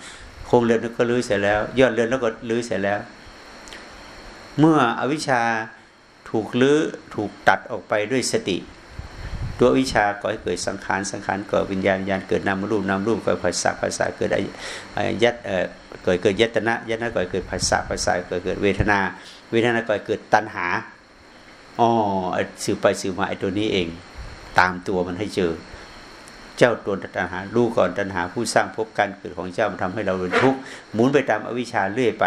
โครงเรือนแล้วก็ลื้อเสร็จแล้ว ยอดเรือนแล้วก็ลื้อเสร็จแล้ว เมื่ออวิชชาถูกลื้อถูกตัดออกไปด้วยสติ ตัววิชาก่อให้เกิดสังขารสังขารก่อวิญญาณวิญญาณเกิดนามรูปนามรูปก่อภาษาภาษาเกิดยัดเอ่อเกิดเกิดยัตนะยัตนะก่อเกิดภาษาภาษาเกิดเกิดเวทนา เวทนาก่อเกิดตัณหาอ๋อสืบไปสืบมาไอ้ตัวนี้เอง ตามตัวมันให้เจอ เจ้าตัวตัณหารู้ก่อนตัณหาผู้สร้างพบการเกิดของเจ้ามันทำให้เราเป็นทุกข์หมุนไปตามอวิชชาเรื่อยไป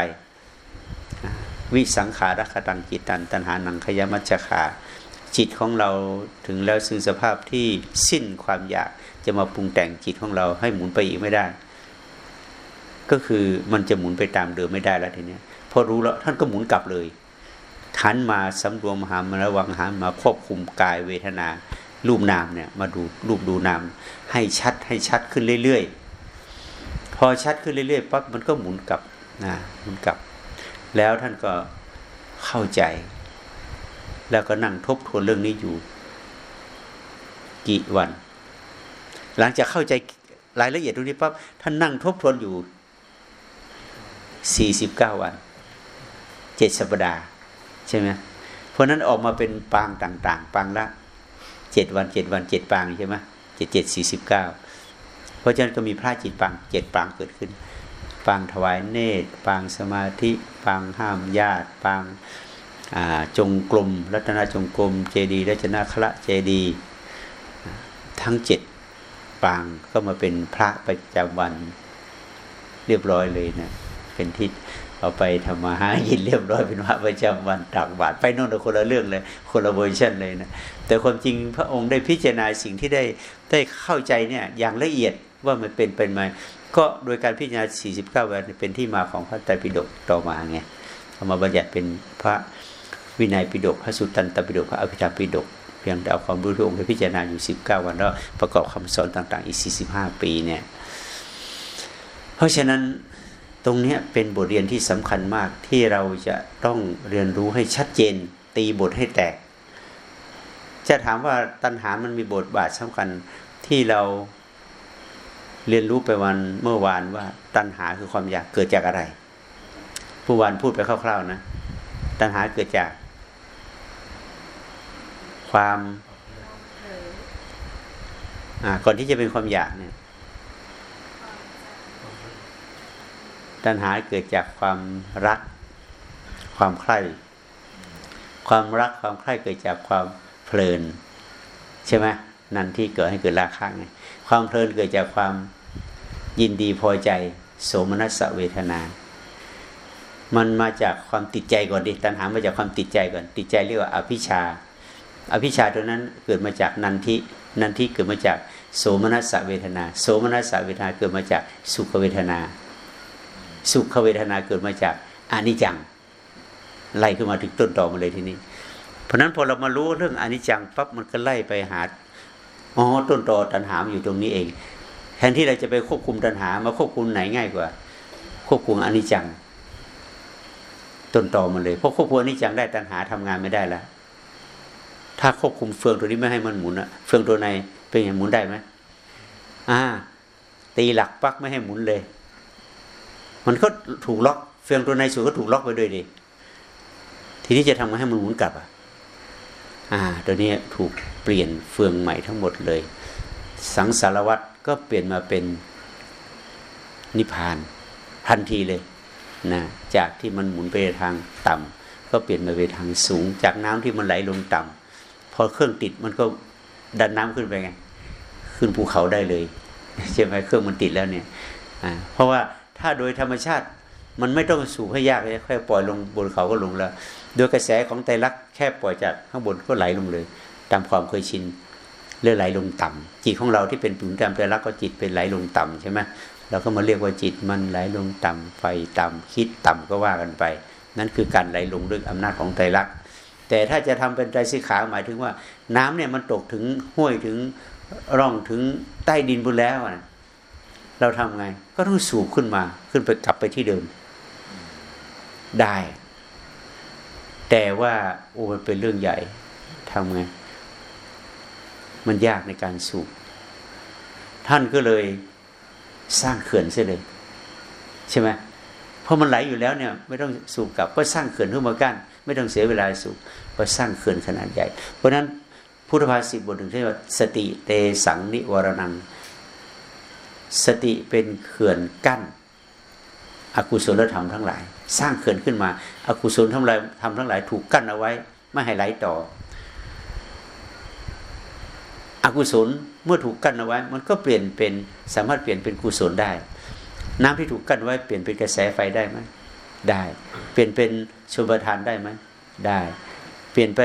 วิสังขารคตังจิตตันตันหานังขยมัจฉาจิตของเราถึงแล้วซึ่งสภาพที่สิ้นความอยากจะมาปรุงแต่งจิตของเราให้หมุนไปอีกไม่ได้ ก็คือมันจะหมุนไปตามเดิมไม่ได้แล้วทีนี้พอรู้แล้วท่านก็หมุนกลับเลยทันมาสำรวมหามาระวังหามาควบคุมกายเวทนา รูปนามเนี่ยมาดูรูปดูนาม ให้ชัดให้ชัดขึ้นเรื่อยๆ พอชัดขึ้นเรื่อยๆปั๊บมันก็หมุนกลับนะหมุนกลับ แล้วท่านก็เข้าใจ แล้วก็นั่งทบทวนเรื่องนี้อยู่ กี่วัน หลังจากเข้าใจรายละเอียดตรงนี้ปั๊บท่านนั่งทบทวนอยู่สี่สิบเก้าวันเจ็ดสัปดาห์ใช่ไหมเพราะนั้นออกมาเป็นปางต่าง ๆ ปางละ เจ็ดวันเจ็ดวันเจ็ดปางใช่ไหมเจ็ดเจ็ดสี่สิบเก้าเพราะฉะนั้นก็มีพระจิตปางเจ็ดปางเกิดขึ้น ปางถวายเนตร ปางสมาธิ ปางห้ามญาติ ปางจงกลม รัตนจงกลม เจดีรัชนาคละเจดีทั้งเจ็ดปางก็มาเป็นพระประจำวันเรียบร้อยเลยนะเป็นที่เอาไปทำมาหายินเรียบร้อยเป็นพระประจำวันตักบาตรไปโน่นคนละเรื่องเลย คนละเวอร์ชันเลยนะ แต่ความจริงพระองค์ได้พิจารณาสิ่งที่ได้ได้เข้าใจเนี่ยอย่างละเอียดว่ามันเป็นเป็นมาก็โดยการพิจารณา 49 วันเป็นที่มาของพระไตรปิฎกต่อมาไงเอามาบัญญัติเป็นพระวินัยปิฎกพระสุตตันตปิฎกพระอภิธรรมปิฎกเพียงแต่เอาความรู้ที่องค์ได้พิจารณาอยู่ 19 วันแล้วประกอบคำสอนต่างๆ อีก 45 ปีเนี่ยเพราะฉะนั้นตรงนี้เป็นบทเรียนที่สำคัญมากที่เราจะต้องเรียนรู้ให้ชัดเจน ตีบทให้แตก จะถามว่าตัณหามันมีบทบาทสำคัญที่เราเรียนรู้ไปวันเมื่อวานว่า ตัณหาคือความอยากเกิดจากอะไรผู้วานพูดไปคร่าวๆนะ ตัณหาเกิดจาก ความก่อนที่จะเป็นความอยากเนี่ย ตัณหาเกิดจากความรัก ความใคร่ ความรักความใคร่เกิดจากความ เพลิน ใช่ไหมนั่นที่เกิดให้เกิดราคะไงความเพลินเกิดจากความยินดีพอใจ โสมนัสเวทนา มันมาจากความติดใจก่อนดิตัณหามาจากความติดใจก่อน ติดใจเรียกว่าอภิชา อภิชาตัวนั้นเกิดมาจากนันทินันทิเกิดมาจากโสมนัสเวทนา โสมนัสเวทนาเกิดมาจากสุขเวทนา สุขเวทนาเกิดมาจากอนิจจังไล่ขึ้นมาถึงต้นตอมาเลยทีนี้ ราะนั้นพอเรามารู้เรื่องอนิจจังปั๊บมันก็ไล่ไปหาอ๋อต้นตอตัณหามอยู่ตรงนี้เอง แทนที่เราจะไปควบคุมตัณหามาควบคุมไหนง่ายกว่า ควบคุมอนิจจังต้นตอมาเลยเพราะควบคุมอนิจจังได้ตัณหาทำงานไม่ได้แล้วถ้าควบคุมเฟืองตัวนี้ไม่ให้มันหมุนอะเฟืองตัวในเป็นอย่างหมุนได้ไหมอ่า ตีหลักปักไม่ให้หมุนเลย มันก็ถูกล็อกเฟืองตัวในสูก็ถูกล็อกไปด้วยดิทีนี้จะทำให้มันหมุนกลับอะ อ่าตัวนี้ถูกเปลี่ยนเฟืองใหม่ทั้งหมดเลย สังสารวัตรก็เปลี่ยนมาเป็นนิพพานทันทีเลยนะจากที่มันหมุนไปทางต่ำก็เปลี่ยนมาไปทางสูง จากน้ำที่มันไหลลงต่ำพอเครื่องติดมันก็ดันน้ำขึ้นไปไงขึ้นภูเขาได้เลยใช่ไหมเครื่องมันติดแล้วเนี่ยอ่าเพราะว่าถ้าโดยธรรมชาติมันไม่ต้องสูบให้ยากเลยแค่ปล่อยลงบนเขาก็ลงแล้ว โดยกระแสของไตรลักษณ์ ค่ปล่อยจากข้างบนก็ไหลลงเลย ตามความเคยชินเรื่อไหลลงต่ำจิตของเราที่เป็นปุ่มตามไตรลักก็จิตเป็นไหลลงต่ำใช่ไหมเราก็มาเรียกว่าจิตมันไหลลงต่ำไฟต่ำคิดต่ำก็ว่ากันไป นั่นคือการไหลลงด้วยอำนาจของไตรลักษณ์แต่ถ้าจะทำเป็นไตรสิขาหมายถึงว่า น้ำเนี่ยมันตกถึงห้วยถึงร่องถึงใต้ดินบนแล้วนะเราทำไง ก็ต้องสูบขึ้นมาขึ้นไปกลับไปที่เดิม ได้ แต่ว่าโอ้มันเป็นเรื่องใหญ่ทำไง มันยากในการสูบท่านก็เลยสร้างเขื่อนเสียเลย ใช่ไหมเพราะมันไหลอยู่แล้วเนี่ย ไม่ต้องสูบกลับก็สร้างเขื่อนขึ้นมากั้นไม่ต้องเสียเวลาสูบก็สร้างเขื่อนขนาดใหญ่ เพราะนั้นพุทธภาษิตบทหนึ่งที่ว่าสติเตสังนิวรนัง สติเป็นเขื่อนกั้น อกุศลธรรมทั้งหลาย สร้างเขื่อนขึ้นมาอากุศลทำลายทำทั้งหลายถูกกั้นเอาไว้ ไม่ให้ไหลต่ออกุศลเมื่อถูกกั้นเอาไว้ มันก็เปลี่ยนเป็นสามารถเปลี่ยนเป็นกุศลได้ น้ำที่ถูกกั้นไว้เปลี่ยนเป็นกระแสไฟได้ไหมได้ เปลี่ยนเป็นชมประทานได้ไหมได้ เปลี่ยนไป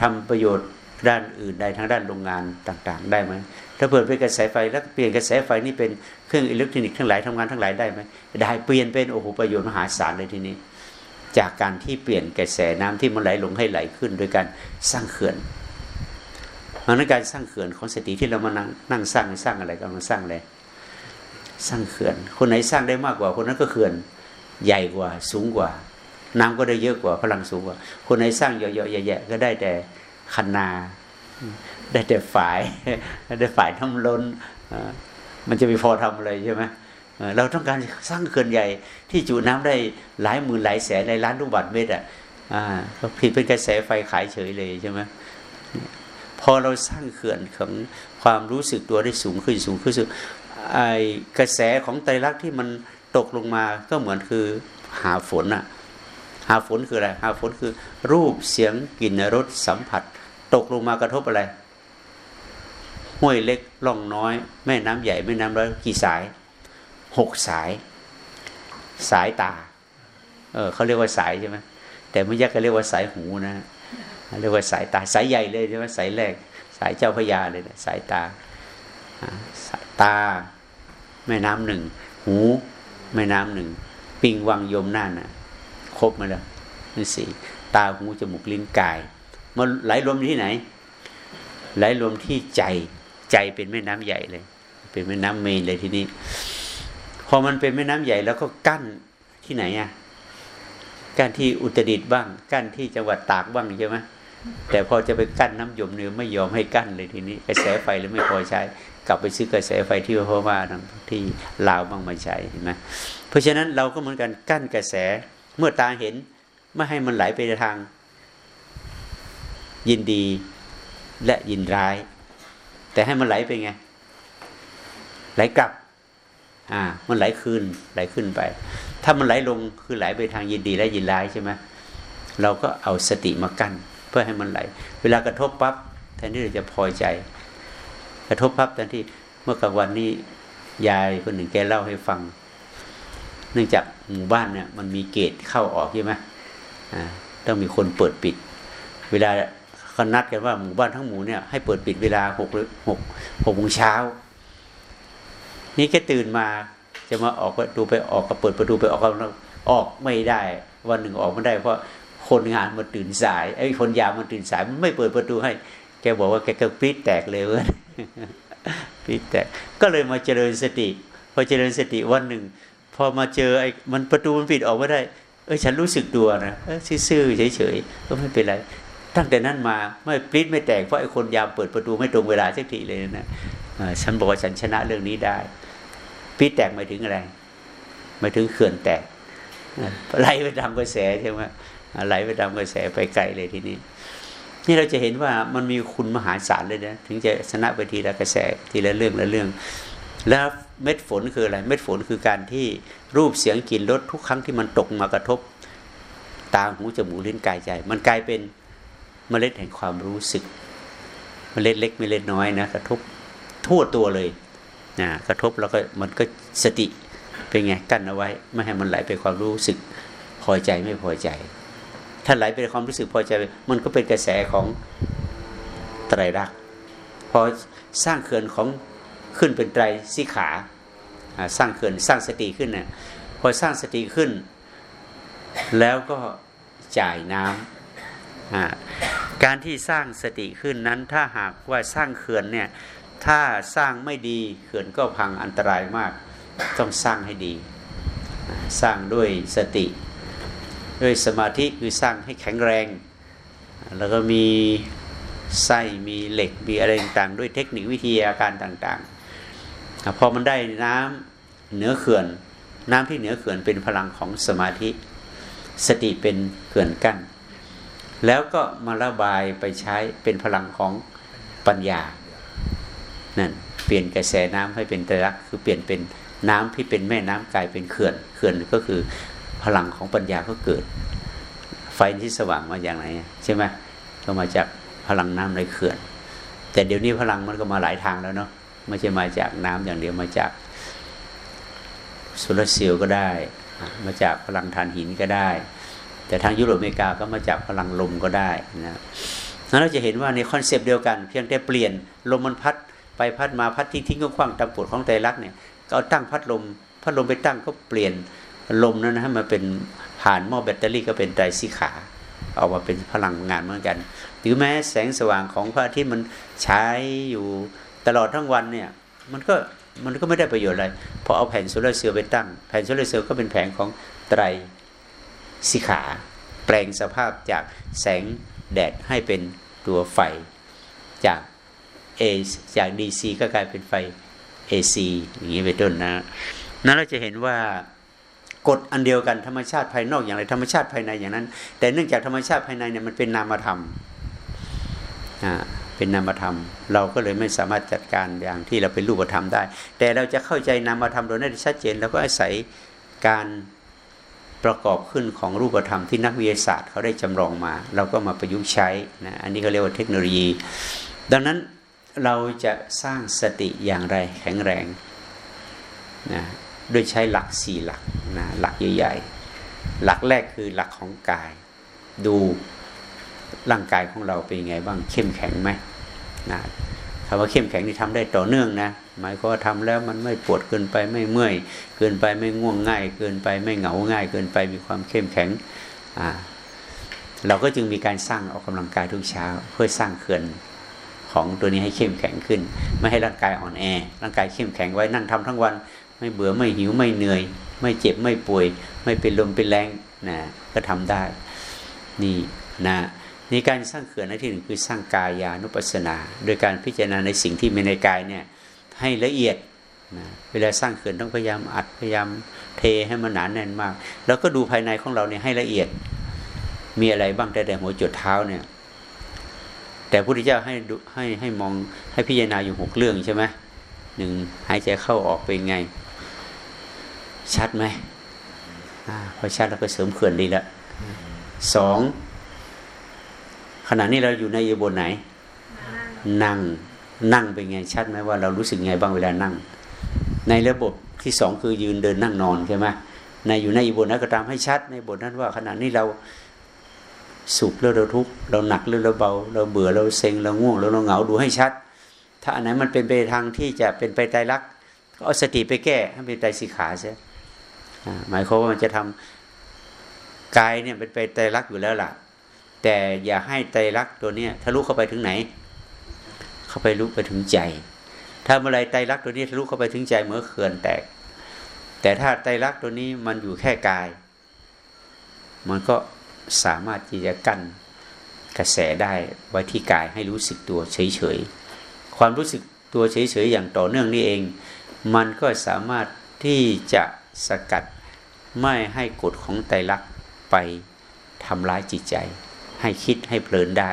ทำประโยชน์ด้านอื่นใดทางด้านโรงงานต่างๆ ได้ไหมถ้าเปิดเป็นกระแสไฟแล้วเปลี่ยนกระแสไฟนี่เป็น รื่องอิเล็กทรอนิกส์ทั้งหลายทำงานทั้งหลายได้ไหมได้เปลี่ยนเป็นโอ้โหประโยชน์มหาศาลเลยทีนี้ จากการที่เปลี่ยนกระแสน้ำที่มันไหลลงให้ไหลขึ้น โดยการสร้างเขื่อนมันในการสร้างเขื่อนของสติที่เรามานั่งนั่งสร้างสร้างอะไรกำลังสร้างเลยสร้างเขื่อน คนไหนสร้างได้มากกว่า คนนั้นก็เขื่อนใหญ่กว่าสูงกว่า น้ำก็ได้เยอะกว่าพลังสูงกว่า คนไหนสร้างเยอะๆแยะๆก็ได้แต่คันนา ได้แต่ฝ่าย ได้ฝ่ายทำล้น มันจะมีพอทำอะไรใช่ไหมเราต้องการสร้างเขื่อนใหญ่ที่จุน้ำได้หลายหมื่นหลายแสนในล้านลูกบาศก์เมตรอะก็ผิดเป็นกระแสไฟขายเฉยเลยใช่ไหมพอเราสร้างเขื่อนของความรู้สึกตัวได้สูงขึ้นสูงขึ้นสูงไอ้กระแสของไตรลักษณ์ที่มันตกลงมาก็เหมือนคือหาฝนอะหาฝนคืออะไรหาฝนคือ รูปเสียงกลิ่นรสสัมผัส ตกลงมากระทบอะไร ห้วยเล็กล่องน้อย แม่น้ำใหญ่แม่น้ำร้อยกี่สายหกสาย สายตา เออเขาเรียกว่าสายใช่ไหมแต่ไม่ยักก็เรียกว่าสายหูนะเรียกว่าสายตาสายใหญ่เลยใช่ไหมสายแรก สายเจ้าพญาเลยนะสายตาสายตา แม่น้ำหนึ่งหูแม่น้ำหนึ่งปิงวังยมน่านนะครบมาแล้วนี่สี่ตาหูจมูกลิ้นกายมันไหลรวมที่ไหน ไหลรวมที่ใจ ใจเป็นแม่น้ำใหญ่เลย เป็นแม่น้ำเมนเลยที่นี้ พอมันเป็นแม่น้ำใหญ่แล้วก็กั้นที่ไหนอะกั้นที่อุตรดิตถ์บ้าง กั้นที่จังหวัดตากบ้างใช่ไหมแต่พอจะไปกั้นน้ำยมเนื้อไม่ยอมให้กั้นเลยทีนี้ กระแสไฟเลยไม่พอใช้ กลับไปซื้อกระแสไฟที่พม่าที่ลาวบ้างมาใช้เห็นไหมเพราะฉะนั้นเราก็เหมือนกันกั้นกระแสเมื่อตาเห็นไม่ให้มันไหลไปทาง ยินดีและยินร้าย แต่ให้มันไหลไปไง ไหลกลับ อ่า มันไหลคืนไหลขึ้นไป ถ้ามันไหลลงคือไหลไปทางยินดีและยินร้ายใช่ไหมเราก็เอาสติมากั้นเพื่อให้มันไหล เวลากระทบปั๊บแทนที่เราจะพอใจ กระทบปั๊บแทนที่เมื่อกลางวันนี้ยายคนหนึ่งแกเล่าให้ฟัง เนื่องจากหมู่บ้านเนี่ยมันมีเกตเข้าออกใช่ไหมอ่าต้องมีคนเปิดปิด เวลา เขานัดกันว่าหมู่บ้านทั้งหมู่เนี่ยให้เปิดปิดเวลาหกหรือหกหกโมงเช้า นี่แกตื่นมาจะมาออกประตูไปออกก็เปิดประตูไปออกก็ออกไม่ได้ วันหนึ่งออกไม่ได้เพราะคนงานมันตื่นสายไอ้คนยามมันตื่นสายมันไม่เปิดประตูให้ แกบอกว่าแกก็ปี๊ดแตกเลยเว้ยปี๊ดแตกก็เลยมาเจริญสติ พอเจริญสติวันหนึ่ง พอมาเจอไอ้มันประตูมันปิดออกไม่ได้เออฉันรู้สึกตัวนะเออซื่อเฉยๆก็ไม่เป็นไร ตั้งแต่นั้นมาไม่ปลิดไม่แตกเพราะไอ้คนยามเปิดประตูไม่ตรงเวลาสักทีเลยนะฉันบอกว่าฉันชนะเรื่องนี้ได้ปลิดแตกหมายถึงอะไรหมายถึงเขื่อนแตกไหลไปตามกระแสใช่ไหมไหลไปตามกระแสไปไกลเลยทีนี้นี่เราจะเห็นว่ามันมีคุณมหาศาลเลยนะถึงจะชนะไปทีละกระแสทีละเรื่องละเรื่อง แล้วเม็ดฝนคืออะไร เม็ดฝนคือการที่รูปเสียงกลิ่นรสทุกครั้งที่มันตกมากระทบ ตาหูจมูกลิ้นกายใจ มันกลายเป็น เมล็ดแห่งความรู้สึก เมล็ดเล็กเมล็ดน้อยนะกระทบทั่วตัวเลยนะกระทบแล้วก็มันก็สติเป็นไงกั้นเอาไว้ ไม่ให้มันไหลไปความรู้สึกพอใจไม่พอใจ ถ้าไหลไปความรู้สึกพอใจ มันก็เป็นกระแสของไตรลักษณ์พอสร้างเขื่อนของขึ้นเป็นไตรสิขาสร้างเขื่อนสร้างสติขึ้นเนี่ยพอสร้างสติขึ้น แล้วก็จ่ายน้ำ การที่สร้างสติขึ้นนั้นถ้าหากว่าสร้างเขื่อนเนี่ยถ้าสร้างไม่ดีเขื่อนก็พังอันตรายมาก ต้องสร้างให้ดี สร้างด้วยสติ ด้วยสมาธิคือสร้างให้แข็งแรง แล้วก็มีไส้มีเหล็กมีอะไรต่างๆ ด้วยเทคนิควิทยาการต่างๆ พอมันได้น้ำเหนือเขื่อน น้ำที่เหนือเขื่อนเป็นพลังของสมาธิ สติเป็นเขื่อนกั้น แล้วก็มาระบายไปใช้เป็นพลังของปัญญา นั่นเปลี่ยนกระแสน้ำให้เป็นตรักคือเปลี่ยนเป็นน้ำที่เป็นแม่น้ำกลายเป็นเขื่อน เขื่อนก็คือพลังของปัญญาก็เกิด ไฟที่สว่างมาอย่างไรใช่ไหมก็มาจากพลังน้ำในเขื่อน แต่เดี๋ยวนี้พลังมันก็มาหลายทางแล้วเนาะไม่ใช่มาจากน้ำอย่างเดียวมาจากโซลาร์เซลล์ก็ได้ มาจากพลังถ่านหินก็ได้ แต่ทางยุโรปอเมริกาก็มาจากพลังลมก็ได้นะนั้นเราจะเห็นว่าใน concept เดียวกัน เพียงแต่เปลี่ยนลมมันพัดไปพัดมาพัดทิ้งทิ้งก็คว้างตามกฎของไตรลักษณ์เนี่ยก็เอาตั้งพัดลมพัดลมไปตั้งก็เปลี่ยนลมนั้นให้มาเป็นผ่านหม้อแบตเตอรี่ก็เป็นไตรสีขาออกมาเป็นพลังงานเหมือนกัน หรือแม้แสงสว่างของพระอาทิตย์มันใช้อยู่ตลอดทั้งวันเนี่ยมันก็มันก็ไม่ได้ประโยชน์อะไรพอเอาแผ่นโซลาร์เซลล์ไปตั้ง แผ่นโซลาร์เซลล์ก็เป็นแผงของไตร สีขา แปลงสภาพจากแสงแดดให้เป็นตัวไฟ จาก A จาก DC ก็กลายเป็นไฟ AC อย่างนี้เป็นต้นนะ นั้นเราจะเห็นว่ากฎอันเดียวกันธรรมชาติภายนอกอย่างไรธรรมชาติภายในอย่างนั้น แต่เนื่องจากธรรมชาติภายในเนี่ยมันเป็นนามธรรมอ่าเป็นนามธรรม เราก็เลยไม่สามารถจัดการอย่างที่เราเป็นรูปธรรมได้ แต่เราจะเข้าใจนามธรรมโดยได้ชัดเจนเราก็อาศัยการ ประกอบขึ้นของรูปธรรมที่นักวิทยาศาสตร์เขาได้จำลองมา เราก็มาประยุกต์ใช้นะอันนี้ก็เรียกว่าเทคโนโลยี ดังนั้นเราจะสร้างสติอย่างไรแข็งแรงนะด้วยใช้หลักสี่หลักนะหลักใหญ่ๆ หลักแรกคือหลักของกาย ดูร่างกายของเราเป็นยังไงบ้างเข้มแข็งไหมนะ คำว่าเข้มแข็งนี่ทำได้ต่อเนื่องนะหมายความว่าทำแล้วมันไม่ปวดเกินไปไม่เมื่อย เกินไปไม่ง่วงง่าย เกินไปไม่เหงาง่าย เกินไปมีความเข้มแข็งอ่าเราก็จึงมีการสร้างออกกำลังกายทุกเช้า เพื่อสร้างเขื่อนของตัวนี้ให้เข้มแข็งขึ้น ไม่ให้ร่างกายอ่อนแอ ร่างกายเข้มแข็งไว้นั่งทำทั้งวัน ไม่เบื่อไม่หิวไม่เหนื่อย ไม่เจ็บไม่ป่วย ไม่เป็นลมเป็นแรงนะก็ทำได้ นี่นะ นี่การสร้างเขื่อนในที่หนึ่งคือสร้างกายานุปัสสนา โดยการพิจารณาในสิ่งที่มีในกายเนี่ยให้ละเอียดนะเวลาสร้างเขื่อนต้องพยายามอัดพยายามเทให้มันหนานแน่นมาก แล้วก็ดูภายในของเราเนี่ยให้ละเอียด มีอะไรบ้างแต่แต่หัวจุดเท้าเนี่ย แต่พระพุทธเจ้าให้ให้ให้มองให้พิจารณาอยู่หกเรื่องใช่ไหมหนึ่งหายใจเข้าออกเป็นไง ชัดไหมอพอชัดแล้วก็เสริมเขื่อนดีละสอง ขณะนี้เราอยู่ในอยู่บนไหน นั่งนั่งเป็นไงชัดไหมว่าเรารู้สึกไงบ้างเวลานั่ง ในระบบที่สองคือยืนเดินนั่งนอนใช่ไหมในอยู่ในอีบทนั้นก็ตามให้ชัดในบทนั้นว่า ขณะนี้เราสุขหรือเราทุกข์เราหนักหรือเราเบา เราเบื่อเราเซ็งเราง่วงเราเราเหงาดูให้ชัด ถ้าอันไหนมันเป็นไปทางที่จะเป็นไปไตรลักก็เอาสติไปแก้ให้เป็นไตรสิขาใช่หมายความว่ามันจะทำกายเนี่ยเป็นไปไตรลักอยู่แล้วล่ะ แต่อย่าให้ไตรลักตัวเนี้ยทะลุเข้าไปถึงไหน เข้าไปลุกไปถึงใจ ถ้าเมื่อไรไตรลักตัวนี้ทะลุเข้าไปถึงใจเมื่อเขื่อนแตก แต่ถ้าไตรลักตัวนี้มันอยู่แค่กาย มันก็สามารถที่จะกั้นกระแสได้ไว้ที่กายให้รู้สึกตัวเฉยๆ ความรู้สึกตัวเฉยๆอย่างต่อเนื่องนี่เอง มันก็สามารถที่จะสกัดไม่ให้กฎของไตรลักษณ์ไปทำร้ายจิตใจ ให้คิดให้เพลินได้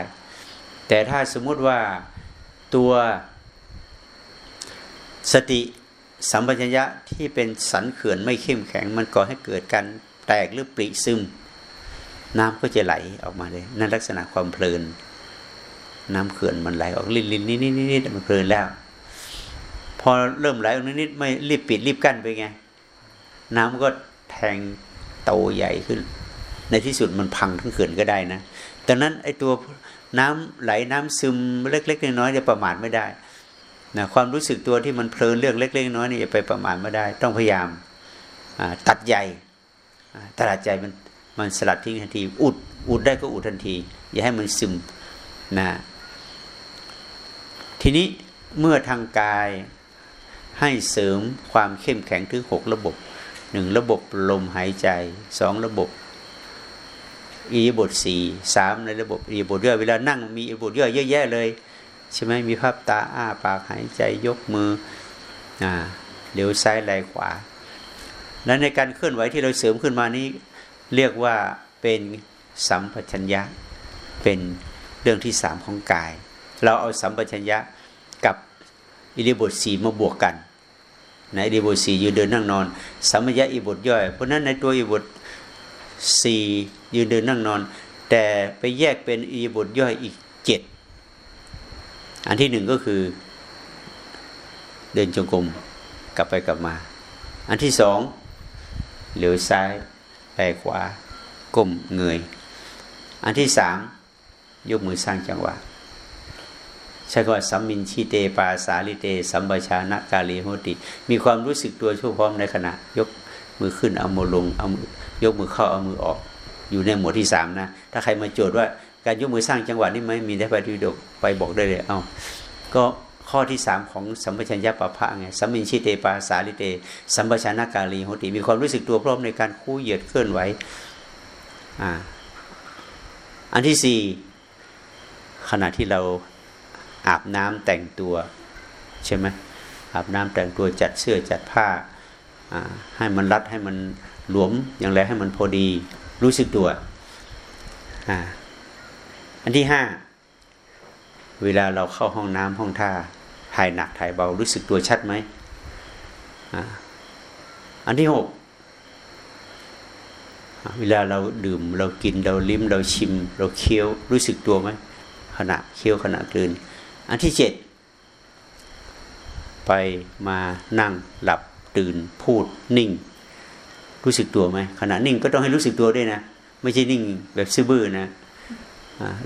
แต่ถ้าสมมุติว่าตัวสติสัมปชัญญะที่เป็นสันเขื่อนไม่เข้มแข็ง มันก่อให้เกิดการแตกหรือปริซึม น้ำก็จะไหลออกมาเลย นั่นลักษณะความเพลิน น้ำเขื่อนมันไหลออกลินลินนิดนิดนิดมันเพลินแล้ว พอเริ่มไหลออกนิดนิดไม่รีบปิดรีบกั้นไปไง น้ำก็แทงโตใหญ่ขึ้น ในที่สุดมันพังทั้งเขื่อนก็ได้นะ ดังนั้นไอ้ตัวน้ำไหลน้ำซึมเล็กๆน้อยๆจะประมาทไม่ได้นะความรู้สึกตัวที่มันเพลินเรื่องเล็กๆน้อยๆนี่อย่าไปประมาทไม่ได้ ต้องพยายามตัดใหญ่ตัดใจมันมันสลัดทิ้งทันที อุดอุดได้ก็อุดทันที อย่าให้มันซึมนะทีนี้เมื่อทางกายให้เสริมความเข้มแข็งถึงหกระบบหนึ่งระบบลมหายใจสองระบบ อีบทสี่สามในระบบอีบทย่อยเวลานั่งมีอีบทย่อยเยอะแยะเลยใช่ไหมมีภาพตาอ้าปากหายใจยกมืออ่าเลี้ยวซ้ายไหลขวา แล้วในการเคลื่อนไหวที่เราเสริมขึ้นมานี้ เรียกว่าเป็นสัมปชัญญะเป็นเรื่องที่สามของกาย เราเอาสัมปชัญญะกับอิริบทสีมาบวกกันในอิริบทสียืนเดินนั่งนอน สัมปชัญญะอิบทย่อย เพราะนั้นในตัวอิบทสี่ ยืนเดินนั่งนอน แต่ไปแยกเป็นอิริบทย่อยอีกเจ็ดอันที่หนึ่งก็คือ เดินจงกรมกลับไปกลับมา อันที่สองเหลียวซ้ายแปขวาก้มเงย อันที่สามยกมือสร้างจังหวะใช่ก็สัมมินชีเตปาสาลิเต สัมปชานะกาลีโหติ มีความรู้สึกตัวชั่วพร้อมในขณะ ยกมือขึ้นเอามือลงเอามือยกมือเข้าเอามือออก อยู่ในหมวดที่สามนะ ถ้าใครมาโจทย์ว่าการยกมือสร้างจังหวะนี่ไม่มีได้ไปดูดกไปบอกได้เลย เอาก็ข้อที่สามของสัมปชัญญะปะพะไงสัมมินชิเตปาสาลิเต สัมปชานากาลีโหติ มีความรู้สึกตัวพร้อมในการคู่เหยียดเคลื่อนไหวอ่าอันที่สี่ขณะที่เราอาบน้ำแต่งตัวใช่ไหมอาบน้ำแต่งตัวจัดเสื้อจัดผ้าให้มันรัดให้มันหลวมอย่างไรให้มันพอดี รู้สึกตัวอันที่ห้าเวลาเราเข้าห้องน้ำห้องท่าถ่ายหนักถ่ายเบารู้สึกตัวชัดไหมอันที่หกเวลาเราดื่มเรากินเราลิ้มเราชิม เราเคี้ยวรู้สึกตัวไหมขณะเคี้ยวขณะกลืน อันที่เจ็ดไปมานั่งหลับตื่นพูดนิ่ง รู้สึกตัวไหมขณะนิ่งก็ต้องให้รู้สึกตัวด้วยนะ ไม่ใช่นิ่งแบบซื่อบื้อนะ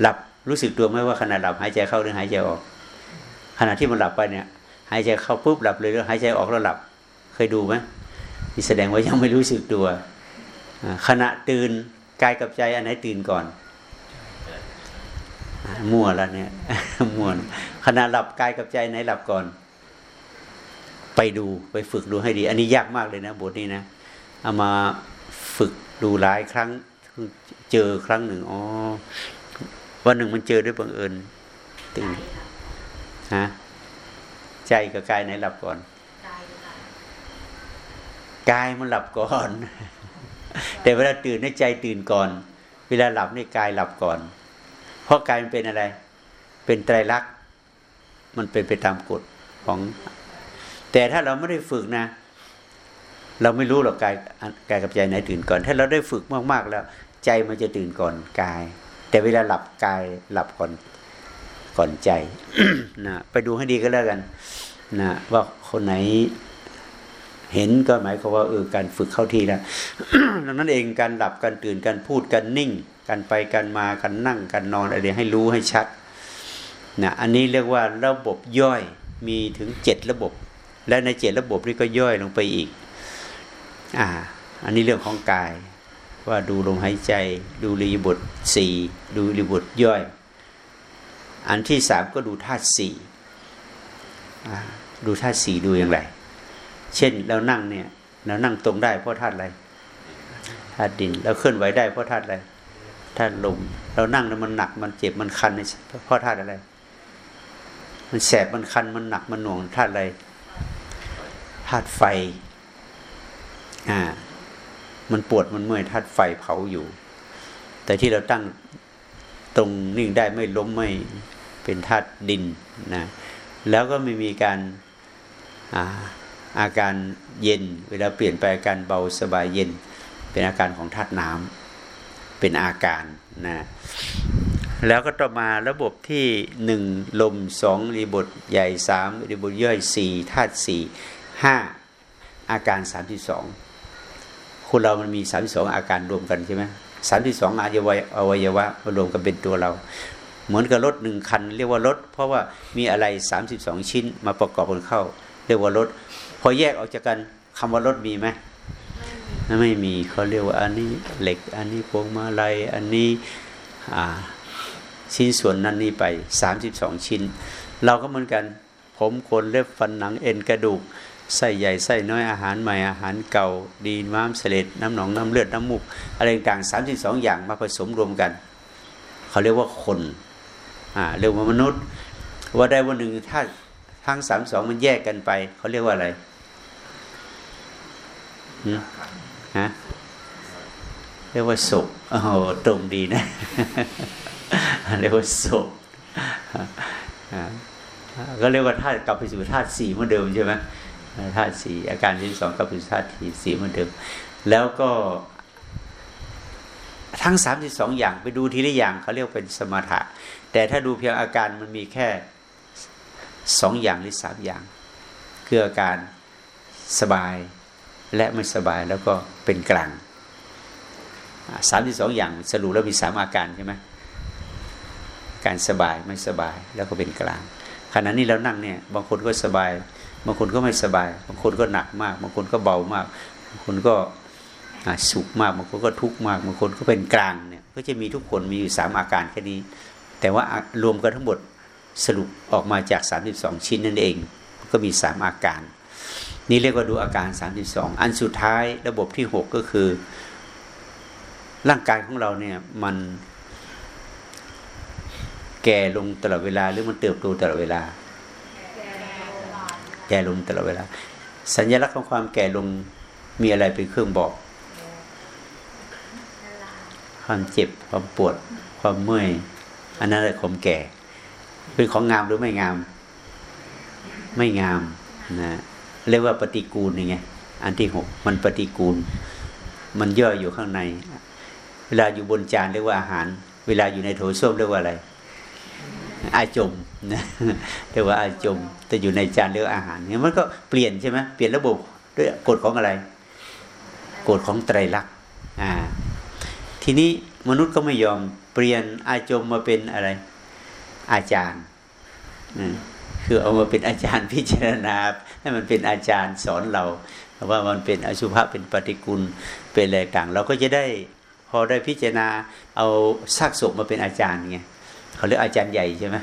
หลับรู้สึกตัวไหมว่าขณะหลับหายใจเข้าหรือหายใจออก ขณะที่มันหลับไปเนี่ย หายใจเข้าปุ๊บหลับเลยแล้วหายใจออกแล้วหลับ เคยดูไหมนี่แสดงว่ายังไม่รู้สึกตัวขณะตื่นกายกับใจอันไหนตื่นก่อนมั่วแล้วเนี่ยมั่วขณะหลับกายกับใจไหนหลับก่อน ไปดูไปฝึกดูให้ดี อันนี้ยากมากเลยนะบทนี้นะ เอามาฝึกดูหลายครั้งเจอครั้งหนึ่งอ๋อวันหนึ่งมันเจอด้วยบังเอิญตื่นฮะใจกับกายไหนหลับก่อนกายมันหลับก่อน แต่เวลาตื่นในใจตื่นก่อน เวลาหลับในกายหลับก่อน เพราะกายมันเป็นอะไร เป็นไตรลักษณ์มันเป็นไปตามกฎของ แต่ถ้าเราไม่ได้ฝึกนะ เราไม่รู้หรอกกายกายกับใจไหนตื่นก่อน ถ้าเราได้ฝึกมากๆแล้ว ใจมันจะตื่นก่อนกาย แต่เวลาหลับกายหลับก่อนก่อนใจนะไปดูให้ดีก็แล้วกันนะว่าคนไหนเห็นก็หมายความว่าเออการฝึกเข้าที่แล้วดังนั้นเองการหลับการตื่นการพูดการนิ่งกันไปกันมากันนั่งกันนอนอะไรให้รู้ให้ชัดนะอันนี้เรียกว่าระบบย่อยมีถึงเจ็ดระบบ และในเจ็ดระบบนี้ก็ย่อยลงไปอีก อ่า อันนี้เรื่องของกาย ว่าดูลมหายใจ ดูรีบทสี่ดูรีบทย่อย อันที่สามก็ดูธาตุสี่ดูธาตุสี่ดูอย่างไร เช่นเรานั่งเนี่ยเรานั่งตรงได้เพราะธาตุอะไรธาตุดินเราเคลื่อนไหวได้เพราะธาตุอะไรธาตุลมเรานั่งแล้วมันหนักมันเจ็บมันคันเพราะธาตุอะไร มันแสบมันคันมันหนักมันหน่วงธาตุอะไรธาตุไฟ อ่า มันปวดมันเมื่อยธาตุไฟเผาอยู่ แต่ที่เราตั้งตรงนิ่งได้ไม่ล้มไม่เป็นธาตุดินนะแล้วก็ไม่มีการอาอาการเย็น เวลาเปลี่ยนไปอาการเบาสบายเย็น เป็นอาการของธาตุน้ำเป็นอาการนะแล้วก็ต่อมาระบบที่หนึ่งลมสองรีบทใหญ่สามรีบทย่อยสี่ธาตุสี่ห้าอาการสามที่สอง คนเรามันมีสามสองอาการรวมกันใช่ไหมสามสองอวัยวะอวัยวะมารวมกันเป็นตัวเรา เหมือนกับรถหนึ่งคัน เรียกว่ารถ เพราะว่ามีอะไรสามสิบสองชิ้นมาประกอบกันเข้า เรียกว่ารถ พอแยกออกจากกันคำว่ารถมีไหมไม่มีเขาเรียกว่าอันนี้เหล็ก อันนี้พวงมาลัยอันนี้ชิ้นส่วนนั้นนี่ไปสามสิบสองชิ้น เราก็เหมือนกัน ผมขนเล็บฟันหนังเอ็นกระดูก ไส้ใหญ่ไส้น้อยอาหารใหม่อาหารเก่าดีม้ามเสลดน้ำหนองน้ำเลือดน้ำมูกอะไรต่างสามสิบสองอย่างมาผสมรวมกัน เขาเรียกว่าคนอ่าเรียกว่ามนุษย์ ว่าได้วันหนึ่งถ้าทั้งสามสองมันแยกกันไป เขาเรียกว่าอะไรฮะเรียกว่าสุขโอ้ตรงดีนะเรียกว่าสุขก็เรียกว่าธาตุกลับไปสู่ธาตุสี่เหมือนเดิมใช่ไหม ธาตุสีอาการที่สองกลับไปสู่ธาตุสี่เหมือนเดิม แล้วก็ทั้งสามสิบสองอย่างไปดูทีละอย่างเขาเรียกเป็นสมถะ แต่ถ้าดูเพียงอาการมันมีแค่สองอย่างหรือสามอย่างคืออาการสบายและไม่สบายแล้วก็เป็นกลางสามที่สองอย่างสรุปแล้วมีสามอาการใช่ไหมการสบายไม่สบายแล้วก็เป็นกลางขณะนี้เรานั่งเนี่ยบางคนก็สบาย บางคนก็ไม่สบาย บางคนก็หนักมาก บางคนก็เบามาก บางคนก็สุขมาก บางคนก็ทุกข์มาก บางคนก็เป็นกลางเนี่ย ก็จะมีทุกคนมีอยู่สามอาการแค่นี้ แต่ว่ารวมกันทั้งหมดสรุปออกมาจาก 32 ชิ้นนั่นเอง ก็มีสามอาการ นี่เรียกว่าดูอาการ 32 อันสุดท้ายระบบที่ 6 ก็คือ ร่างกายของเราเนี่ยมันแก่ลงตลอดเวลาหรือมันเติบโตตลอดเวลา แก่ลงตลอดเวลา สัญลักษณ์ของความแก่ลงมีอะไรเป็นเครื่องบอก ความเจ็บความปวด ความเมื่อย อันนั้นแหละความแก่ เป็นของงามหรือไม่งาม ไม่งามนะเรียกว่าปฏิกูลยังไงอันที่หกมันปฏิกูล มันย่อยอยู่ข้างใน เวลาอยู่บนจานเรียกว่าอาหาร เวลาอยู่ในโถส้วมเรียกว่าอะไรอาจม นะเรียกว่าอาจมแต่อยู่ในจานเรียกอาหารเนี่ยมันก็เปลี่ยนใช่ไหมเปลี่ยนระบบด้วยกฎของอะไรกฎของไตรลักษณ์อ่าทีนี้มนุษย์ก็ไม่ยอมเปลี่ยนอาจมมาเป็นอะไร อาจารย์คือเอามาเป็นอาจารย์พิจารณา ให้มันเป็นอาจารย์สอนเราว่ามันเป็นอสุภะเป็นปฏิกูลเป็นอะไรต่างเราก็จะได้พอได้พิจารณาเอาซากศพมาเป็นอาจารย์ไงเขาเรียกอาจารย์ใหญ่ใช่ไหม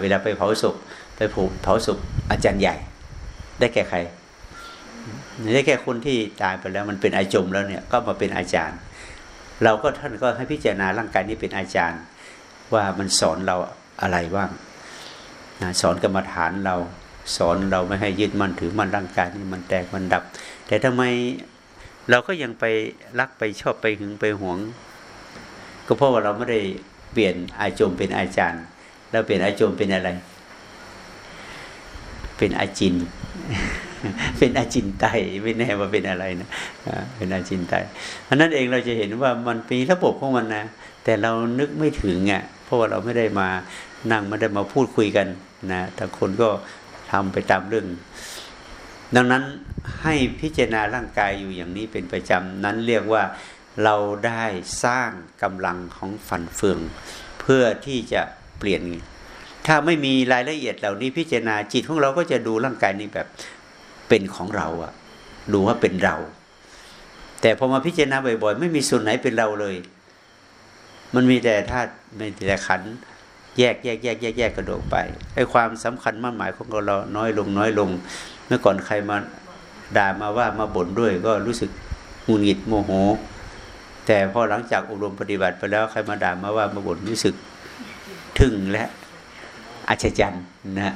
เวลาไปเผาศพไปผูกเผาศพอาจารย์ใหญ่ ได้แก่ใครได้แก่คนที่ตายไปแล้วมันเป็นอาจมแล้วเนี่ยก็มาเป็นอาจารย์ เราก็ท่านก็ให้พิจารณาร่างกายนี้เป็นอาจารย์ ว่ามันสอนเราอะไรบ้างสอนกรรมฐานเราสอนเราไม่ให้ยึดมั่นถือมั่นร่างกายนี้มันแตกมันดับ แต่ทำไมเราก็ยังไปรักไปชอบไปหึงไปหวง ก็เพราะว่าเราไม่ได้เปลี่ยนอาจมเป็นอาจารย์ แล้วเปลี่ยนอาจมเป็นอะไร เป็นอาจิน เป็นอาจินไตไม่แน่ว่าเป็นอะไรนะเป็นอาจินไตอันนั้นเองเราจะเห็นว่ามันมีระบบของมันนะแต่เรานึกไม่ถึงอะเพราะว่าเราไม่ได้มานั่งไม่ได้มาพูดคุยกันนะแต่คนก็ทำไปตามเรื่อง ดังนั้นให้พิจารณาร่างกายอยู่อย่างนี้เป็นประจำนั้นเรียกว่าเราได้สร้างกำลังของฝันเฟือง เพื่อที่จะ เปลี่ยน ถ้าไม่มีรายละเอียดเหล่านี้พิจารณาจิตของเราก็จะดูร่างกายนี้แบบเป็นของเราอะดูว่าเป็นเรา แต่พอมาพิจารณาบ่อย ๆ ไม่มีส่วนไหนเป็นเราเลย มันมีแต่ธาตุไม่แต่ขันแยกแยกแยกแยกแยกกระโดดไปไอ้ความสำคัญมั่นหมายของเราน้อยลงน้อยลง เมื่อก่อนใครมาด่ามาว่ามาบ่นด้วยก็รู้สึกหงุดหงิดโมโห แต่พอหลังจากอบรมปฏิบัติไปแล้วใครมาด่ามาว่ามาบ่นรู้สึก ทึ่งและอัศจรรย์นะ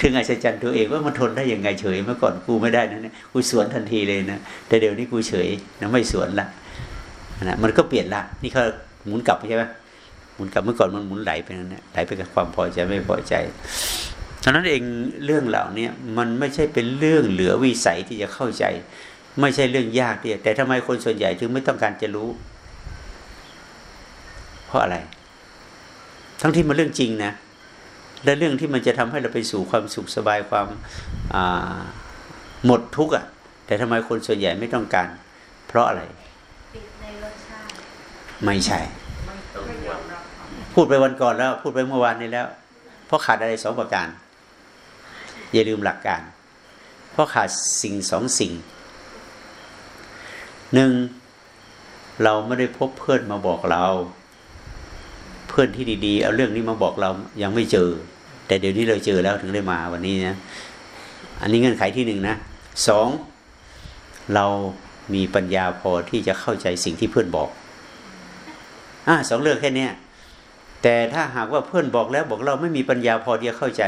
ถึงอัศจรรย์ตัวเองว่ามันทนได้ยังไงเฉยเมื่อก่อนกูไม่ได้นะเนี่ยกูสวนทันทีเลยนะแต่เดี๋ยวนี้กูเฉยนะไม่สวนละนะมันก็เปลี่ยนละนี่เขาหมุนกลับใช่ไหมหมุนกลับเมื่อก่อนมันหมุนไหลไปนั่นแหละไหลไปกับความพอใจไม่พอใจฉะนั้นเองเรื่องเหล่านี้มันไม่ใช่เป็นเรื่องเหลือวิสัยที่จะเข้าใจ ไม่ใช่เรื่องยากที่แต่ทำไมคนส่วนใหญ่ถึงไม่ต้องการจะรู้ เพราะอะไร ทั้งที่มันเรื่องจริงนะและเรื่องที่มันจะทำให้เราไปสู่ความสุขสบายความหมดทุกข์อะ แต่ทำไมคนส่วนใหญ่ไม่ต้องการ เพราะอะไรไม่ใช่ พูดไปวันก่อนแล้ว พูดไปเมื่อวานนี้แล้ว เพราะขาดอะไรสองประการ อย่าลืมหลักการ เพราะขาดสิ่งสองสิ่งหนึ่งเราไม่ได้พบเพื่อนมาบอกเราเพื่อนที่ดีๆ เอาเรื่องนี้มาบอกเรายังไม่เจอ แต่เดี๋ยวนี้เราเจอแล้วถึงได้มาวันนี้นะอันนี้เงื่อนไขที่หนึ่งนะสองเรามีปัญญาพอที่จะเข้าใจสิ่งที่เพื่อนบอกอ่าสองเรื่องแค่นี้แต่ถ้าหากว่าเพื่อนบอกแล้วบอกเราไม่มีปัญญาพอที่จะเข้าใจ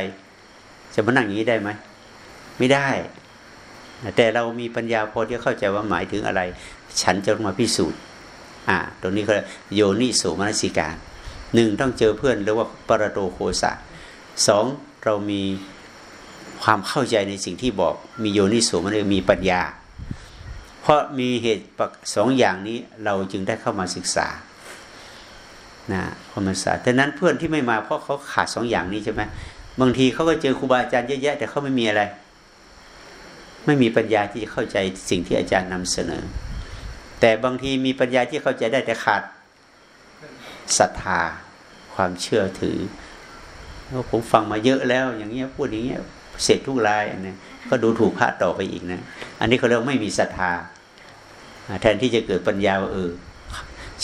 จะมานั่งอย่างนี้ได้ไหมไม่ได้ แต่เรามีปัญญาพอที่จะเข้าใจว่าหมายถึงอะไร ฉันจะมาพิสูจน์ อ่า ตรงนี้ก็โยนิโสมนสิการ หนึ่งต้องเจอเพื่อนเรียกว่าปรโตโคสะสองเรามีความเข้าใจในสิ่งที่บอก มีโยนิโสมันเลยมีปัญญา เพราะมีเหตุสองอย่างนี้เราจึงได้เข้ามาศึกษานะความศึกษาแต่นั้นเพื่อนที่ไม่มาเพราะเขาขาดสองอย่างนี้ใช่ไหมบางทีเขาก็เจอครูบาอาจารย์เยอะแยะ แต่เขาไม่มีอะไร ไม่มีปัญญาที่จะเข้าใจสิ่งที่อาจารย์นำเสนอ แต่บางทีมีปัญญาที่เข้าใจได้แต่ขาด ศรัทธาความเชื่อถือผมฟังมาเยอะแล้ว อย่างเงี้ยพูดอย่างเงี้ยเสร็จทุกรายอันนี้ก็ดูถูกพระต่อไปอีกนะ อันนี้เขาเรียกไม่มีศรัทธา แทนที่จะเกิดปัญญาเออ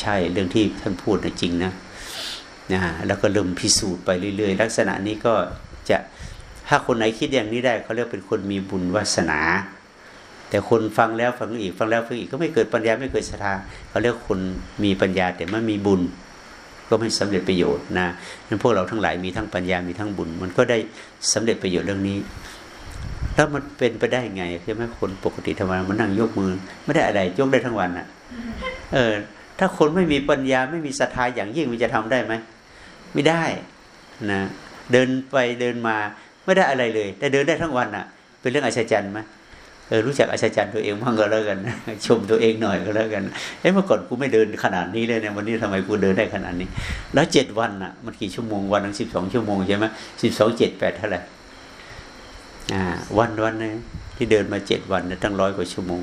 ใช่เรื่องที่ท่านพูดนะจริงนะนะแล้วก็เริ่มพิสูจน์ไปเรื่อย ๆ ลักษณะนี้ก็จะถ้าคนไหนคิดอย่างนี้ได้เขาเรียกเป็นคนมีบุญวาสนา แต่คนฟังแล้วฟังอีกฟังแล้วฟังอีกก็ไม่เกิดปัญญาไม่เกิดศรัทธาเขาเรียกคนมีปัญญาแต่ไม่มีบุญ ก็ไม่สำเร็จประโยชน์นะนั้นพวกเราทั้งหลายมีทั้งปัญญามีทั้งบุญ มันก็ได้สำเร็จประโยชน์เรื่องนี้แล้วมันเป็นไปได้ไงใช่ไหมคนปกติธรรมดามันนั่งยกมือ ไม่ได้อะไรยกได้ทั้งวันอะ เออ ถ้าคนไม่มีปัญญาไม่มีศรัทธาอย่างยิ่งมันจะทำได้ไหมไม่ได้นะเดินไปเดินมาไม่ได้อะไรเลย แต่เดินได้ทั้งวันอะ เป็นเรื่องอัศจรรย์ไหม เออรู้จักอัศจรรย์ตัวเองบ้างก็แล้วกัน ชมตัวเองหน่อยก็แล้วกันเอ้เมื่อก่อนกูไม่เดินขนาดนี้เลยเนี่ยวันนี้ทำไมกูเดินได้ขนาดนี้ แล้วเจ็ดวันอะมันกี่ชั่วโมงวันหนึ่งสิบสองชั่วโมงใช่ไหมสิบสองเจ็ดแปดเท่าไหร่อ่า วันวันนึงที่เดินมาเจ็ดวันตั้งร้อยกว่าชั่วโมง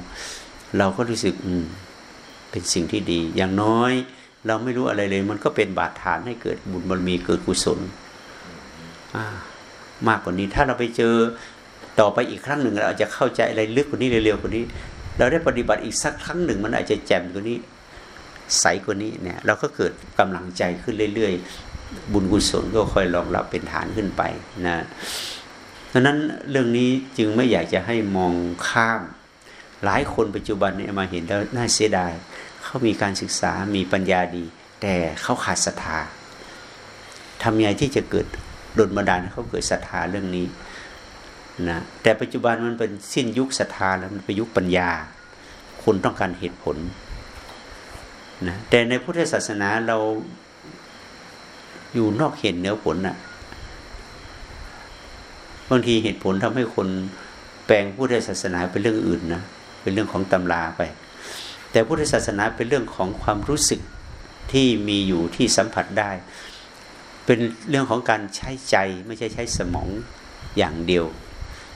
เราก็รู้สึกอืมเป็นสิ่งที่ดี อย่างน้อย เราไม่รู้อะไรเลย มันก็เป็นบาดฐานให้เกิดบุญบารมีเกิดกุศลมากกว่านี้ถ้าเราไปเจอ ต่อไปอีกครั้งหนึ่งเราอาจจะเข้าใจอะไรลึกกว่านี้เร็วๆกว่านี้ เราได้ปฏิบัติอีกสักครั้งหนึ่ง มันอาจจะแจ่มกว่านี้ ใสกว่านี้เนี่ย เราก็เกิดกำลังใจขึ้นเรื่อยๆ บุญกุศลก็ค่อยรองรับเป็นฐานขึ้นไปนะดังนั้นเรื่องนี้จึงไม่อยากจะให้มองข้าม หลายคนปัจจุบันเนี่ยมาเห็นแล้วน่าเสียดายเขามีการศึกษามีปัญญาดี แต่เขาขาดศรัทธาทำยังไงที่จะเกิดดลบันดาลเขาเกิดศรัทธาเรื่องนี้ นะแต่ปัจจุบันมันเป็นสิ้นยุคศรัทธาแล้วมันเป็นยุคปัญญา คนต้องการเหตุผลนะแต่ในพุทธศาสนาเราอยู่นอกเหตุเหนือผลนะ่ะบางทีเหตุผลทำให้คนแปลงพุทธศาสนาเป็นเรื่องอื่นนะเป็นเรื่องของตำราไป แต่พุทธศาสนาเป็นเรื่องของความรู้สึกที่มีอยู่ที่สัมผัสได้ เป็นเรื่องของการใช้ใจไม่ใช่ใช้สมองอย่างเดียว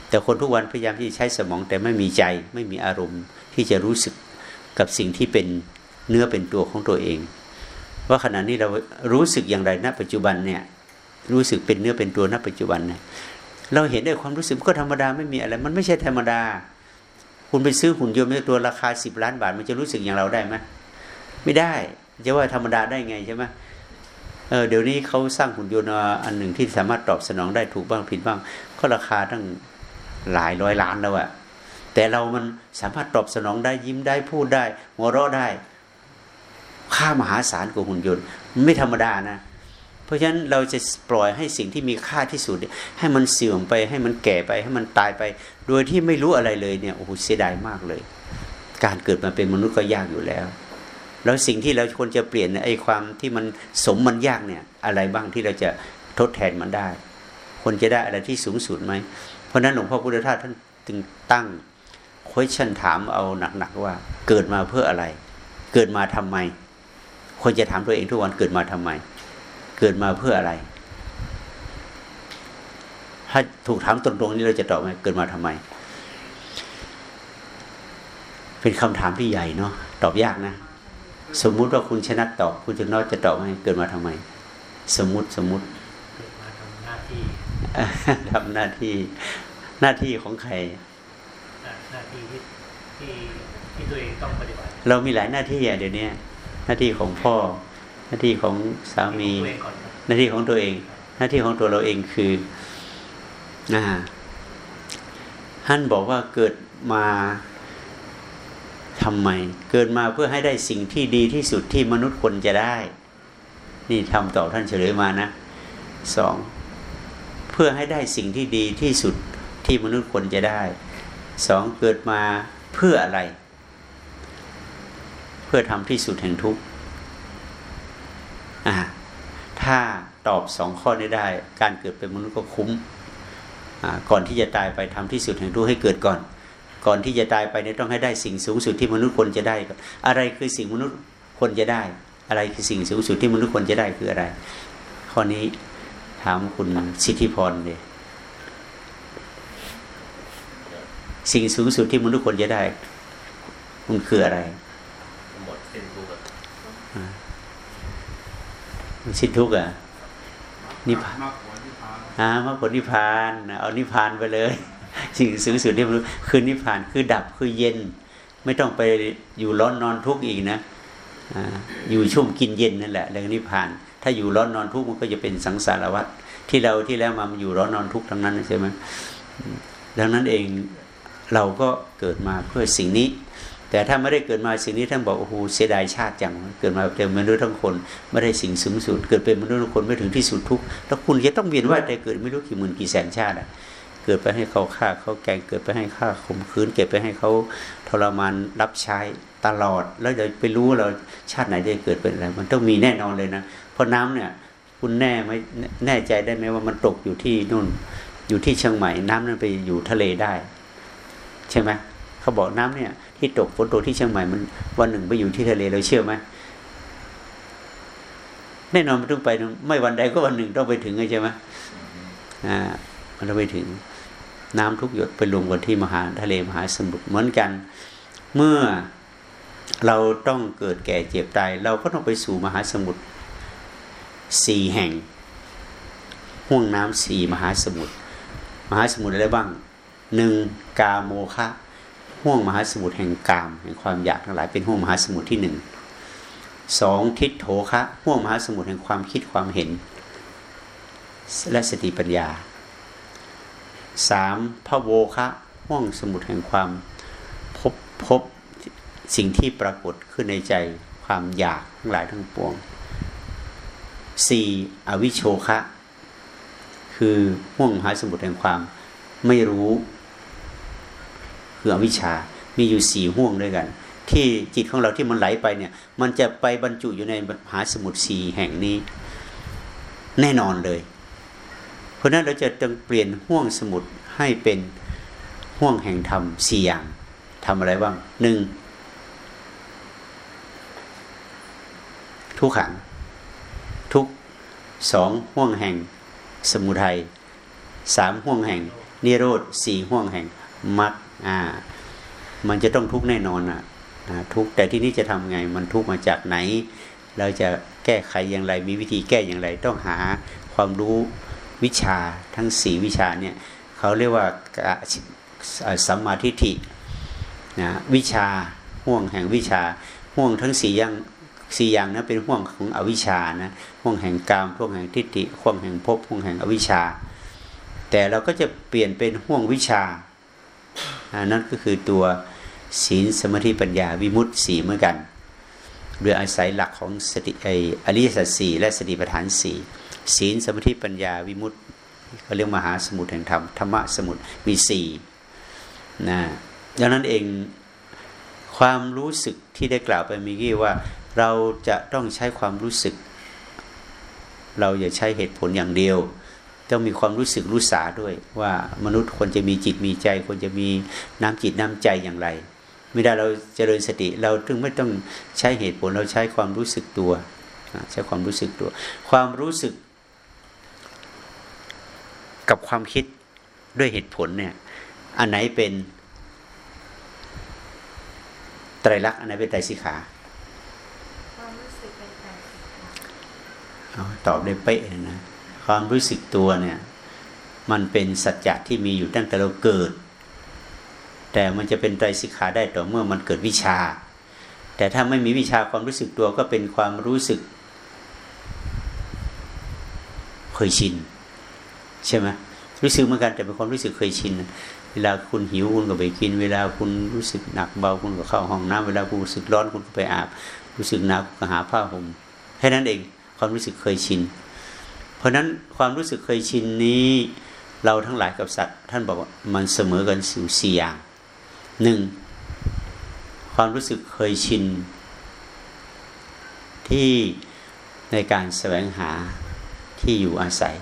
แต่คนทุกวันพยายามที่จะใช้สมองแต่ไม่มีใจ ไม่มีอารมณ์ที่จะรู้สึกกับสิ่งที่เป็นเนื้อเป็นตัวของตัวเอง ว่าขณะนี้เรารู้สึกอย่างไรณ ปัจจุบันเนี่ยรู้สึกเป็นเนื้อเป็นตัวณปัจจุบันเนี่ยเราเห็นได้ความรู้สึกก็ธรรมดาไม่มีอะไร มันไม่ใช่ธรรมดา คุณไปซื้อหุ่นยนต์ตัวราคาสิบล้านบาท มันจะรู้สึกอย่างเราได้ไหมไม่ได้จะว่าธรรมดาได้ไงใช่ไหมเออเดี๋ยวนี้เขาสร้างหุ่นยนต์อันหนึ่งที่สามารถตอบสนองได้ถูกบ้างผิดบ้าง ก็ราคาตั้ง หลายร้อยล้านแล้วอะแต่เรามันสามารถตอบสนองได้ยิ้มได้พูดได้หัวเราะได้ ค่ามหาศาลกว่าหุ่นยนต์ ไม่ธรรมดานะ เพราะฉะนั้นเราจะปล่อยให้สิ่งที่มีค่าที่สุด ให้มันเสื่อมไปให้มันแก่ไปให้มันตายไป โดยที่ไม่รู้อะไรเลยเนี่ยโอ้โหเสียดายมากเลย การเกิดมาเป็นมนุษย์ก็ยากอยู่แล้ว แล้วสิ่งที่เราควรจะเปลี่ยนไอ้ความที่มันสมมันยากเนี่ย อะไรบ้างที่เราจะทดแทนมันได้ คนจะได้อะไรที่สูงสุดไหม ราะนั้นหลวงพ่อพุทธทาสท่านจึงตั้ง question ถามเอาหนักๆว่า เกิดมาเพื่ออะไร เกิดมาทำไมคนจะถามตัวเองทุกวันเกิดมาทำไม เกิดมาเพื่ออะไร ถ้าถูกถามตรงๆนี้เราจะตอบไหมเกิดมาทำไม เป็นคำถามที่ใหญ่เนาะตอบยากนะ สมมุติว่าคุณชนะตอบ คุณจะน้อยจะตอบไหมเกิดมาทำไม สมมุติสมมุติเกิดมาทำหน้าที่ทำหน้าที่ หน้าที่ของใครหน้าที่ที่ที่ที่ตัวเองต้องปฏิบัติ เรามีหลายหน้าที่อะเดี๋ยวนี้หน้าที่ของพ่อ หน้าที่ของสามี หน้าที่ของตัวเอง หน้าที่ของตัวเราเองคืออ่าท่านบอกว่าเกิดมาทำไม เกิดมาเพื่อให้ได้สิ่งที่ดีที่สุดที่มนุษย์คนจะได้ นี่ทำต่อท่านเฉลยมานะสองเพื่อให้ได้สิ่งที่ดีที่สุด ที่มนุษย์คนจะได้สองเกิดมาเพื่ออะไร เพื่อทำที่สุดแห่งทุกข์ถ้าตอบสองข้อนี้ได้ การเกิดเป็นมนุษย์ก็คุ้มก่อนที่จะตายไปทำที่สุดแห่งทุกข์ให้เกิดก่อน ก่อนที่จะตายไปเนี่ยต้องให้ได้สิ่งสูงสุดที่มนุษย์ควรจะได้ก่อะไรคือสิ่งมนุษย์ควรจะได้ อะไรคือสิ่งสูงสุดที่มนุษย์ควรจะได้คืออะไร ข้อนี้ถามคุณสิทธิพรเลย สิ่งสูงสุดที่มนุษย์ควรจะได้ มันคืออะไรหมดสิ้นทุกข์อะมันสิ้นทุกข์อะนิพพานมากกว่านิพพานอ่ามรรคผลนิพพานเอานิพพานไปเลย สิ่งสูงสุดที่มนุษย์คือนิพพานคือดับคือเย็น ไม่ต้องไปอยู่ร้อนนอนทุกข์อีกนะอ่าอยู่ชุ่มกินเย็นนั่นแหละเรื่องนิพพาน ถ้าอยู่ร้อนนอนทุกข์มันก็จะเป็นสังสารวัฏที่เราที่แล้วมามันอยู่ร้อนนอนทุกข์ทั้งนั้นใช่ไหมอืมดังนั้นเอง เราก็เกิดมาเพื่อสิ่งนี้ แต่ถ้าไม่ได้เกิดมาสิ่งนี้ท่านบอกโอ้โหเสียดายชาติจังเกิดมาเป็นมนุษย์ทั้งคนไม่ได้สิ่งสูงสุด เกิดเป็นมนุษย์ทั้งคนไม่ถึงที่สุดทุกข์แล้วคุณจะต้องเวียนว่ายแต่เกิดไม่รู้กี่หมื่นกี่แสนชาติอะเกิดไปให้เขาฆ่าเขาแกล้งเกิดไปให้ฆ่าข่มขืน เกิดไปให้เขาทรมานรับใช้ตลอด แล้วจะไปรู้เราชาติไหนจะเกิดเป็นอะไร มันต้องมีแน่นอนเลยนะ เพราะน้ำเนี่ย คุณแน่ไหมแน่ใจได้ไหมว่ามันตกอยู่ที่นู่น อยู่ที่เชียงใหม่น้ำนั้นไปอยู่ทะเลได้ ใช่ไหมเขาบอกน้ำเนี่ย ที่ตกฝนตกที่เชียงใหม่มันวันหนึ่งไปอยู่ที่ทะเลเราเชื่อไหมแน่นอนมันต้องไปไม่วันใดก็วันหนึ่งต้องไปถึงใช่ไหมอ่า มันต้องไปถึง น้ำทุกหยดไปรวมกันที่มหาทะเลมหาสมุทรเหมือนกัน เมื่อเราต้องเกิดแก่เจ็บตายเราก็ต้องไปสู่มหาสมุทรสี่แห่งห่วงน้ำสี่มหาสมุทรมหาสมุทรอะไรบ้างหนึ่ง กาโมคะห่วงมหาสมุทรแห่งกามแห่งความอยากทั้งหลายเป็นห่วงมหาสมุทรที่หนึ่งสองทิฏโถคะห่วงมหาสมุทรแห่งความคิดความเห็น และสติปัญญาสามพระโวคะห่วงสมุทรแห่งความพบพบสิ่งที่ปรากฏขึ้นในใจความอยากทั้งหลายทั้งปวงสี่อวิโชคะ คือห่วงมหาสมุทรแห่งความไม่รู้ คืออวิชชา มีอยู่สี่ห่วงด้วยกัน ที่จิตของเราที่มันไหลไปเนี่ย มันจะไปบรรจุอยู่ในมหาสมุทรสี่แห่งนี้ แน่นอนเลย เพราะนั้นเราจะต้องเปลี่ยนห่วงสมุทรให้เป็นห่วงแห่งธรรมสี่อย่างทำอะไรบ้างหนึ่งทุกขัง ทุกสองห่วงแห่ง สมุทัยสามห่วงแห่ง นิโรธสี่ห่วงแห่งมรรค อ่า มันจะต้องทุกข์แน่นอนอะทุกข์แต่ที่นี้จะทำไง มันทุกข์มาจากไหน เราจะแก้ไขอย่างไร มีวิธีแก้อย่างไร ต้องหาความรู้วิชาทั้งสี่วิชาเนี่ยเขาเรียกว่าสัมมาทิฏฐินะวิชาห่วงแห่งวิชาห่วงทั้งสี่อย่างสี่อย่างนะเป็นห่วงของอวิชานะห่วงแห่งกามห่วงแห่งทิฏฐิห่วงแห่งภพห่วงแห่งอวิชชาแต่เราก็จะเปลี่ยนเป็นห่วงวิชา นนั้นก็คือตัวศีลสมาธิปัญญาวิมุตติสีเหมือนกัน โดยอาศัยหลักของสติไออริยสัจสี่และสติปัฏฐานสี่ศีลสมาธิปัญญาวิมุตติก็เรียกมหาสมุทรแห่งธรรมธรรมะสมุทรมีสี่นะดังนั้นเองความรู้สึกที่ได้กล่าวไปเมื่อกี้ว่า เราจะต้องใช้ความรู้สึก เราอย่าใช้เหตุผลอย่างเดียว ต้องมีความรู้สึกรู้สาด้วย ว่ามนุษย์ควรจะมีจิตมีใจควรจะมีน้ำจิตน้ำใจอย่างไรไม่ได้เราเจริญสติเราถึงไม่ต้องใช้เหตุผลเราใช้ความรู้สึกตัวใช้ความรู้สึกตัว ความรู้สึก กับความคิดด้วยเหตุผลเนี่ยอันไหนเป็นไตรลักษณ์อันไหนเป็นไตรสิกขาความรู้สึกเป็นไตรสิกขาเอาตอบได้เป๊ะเลยนะ ความรู้สึกตัวเนี่ย มันเป็นสัจจะที่มีอยู่ตั้งแต่เราเกิด แต่มันจะเป็นไตรสิกขาได้ต่อเมื่อมันเกิดวิชา แต่ถ้าไม่มีวิชาความรู้สึกตัวก็เป็นความรู้สึกเคยชินใช่ไหมรู้สึกเหมือนกันแต่เป็นความรู้สึกเคยชินเวลาคุณหิวคุณก็ไปกิน เวลาคุณรู้สึกหนักเบาคุณก็เข้าห้องน้ำเวลาคุณรู้สึกร้อนคุณก็ไปอาบ รู้สึกหนาวก็หาผ้าห่มแค่นั้นเองความรู้สึกเคยชินเราะนั้นความรู้สึกเคยชินนี้เราทั้งหลายกับสัตว์ ท่านบอกว่ามันเสมอกันสู่สี่อย่างหนึ่งความรู้สึกเคยชิน ที่ในการแสวงหาที่อยู่อาศัย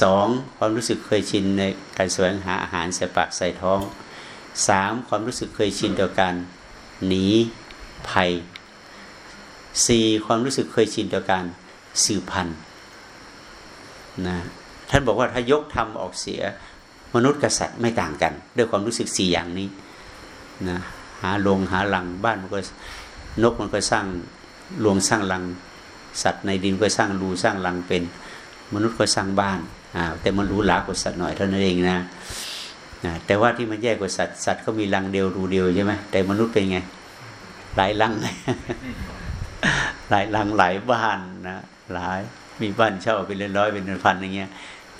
สองความรู้สึกเคยชินในการแสวงหาอาหารใส่ปากใส่ท้องสามความรู้สึกเคยชินต่อการหนีภัยสี่ความรู้สึกเคยชินต่อการสืบพันธุ์ นะท่านบอกว่าถ้ายกธรรมออกเสีย มนุษย์กับสัตว์ไม่ต่างกัน ด้วยความรู้สึกสี่อย่างนี้นะหาลงหาหลังบ้านมันก็นกมันก็สร้างรวงสร้างรัง สัตว์ในดินก็สร้างรูสร้างรังเป็น มนุษย์ก็สร้างบ้านอ่าแต่มันรู้หลากว่าสัตว์หน่อยเท่านั้นเองนะนะแต่ว่าที่มันแย่กว่าสัตว์สัตว์ก็มีรังเดียวรูเดียวใช่ไหมแต่มนุษย์เป็นไง หลายรังหลายรังหลายบ้านนะหลาย มีบ้านเช่าเป็นร้อยเป็นพันอย่างเงี้ย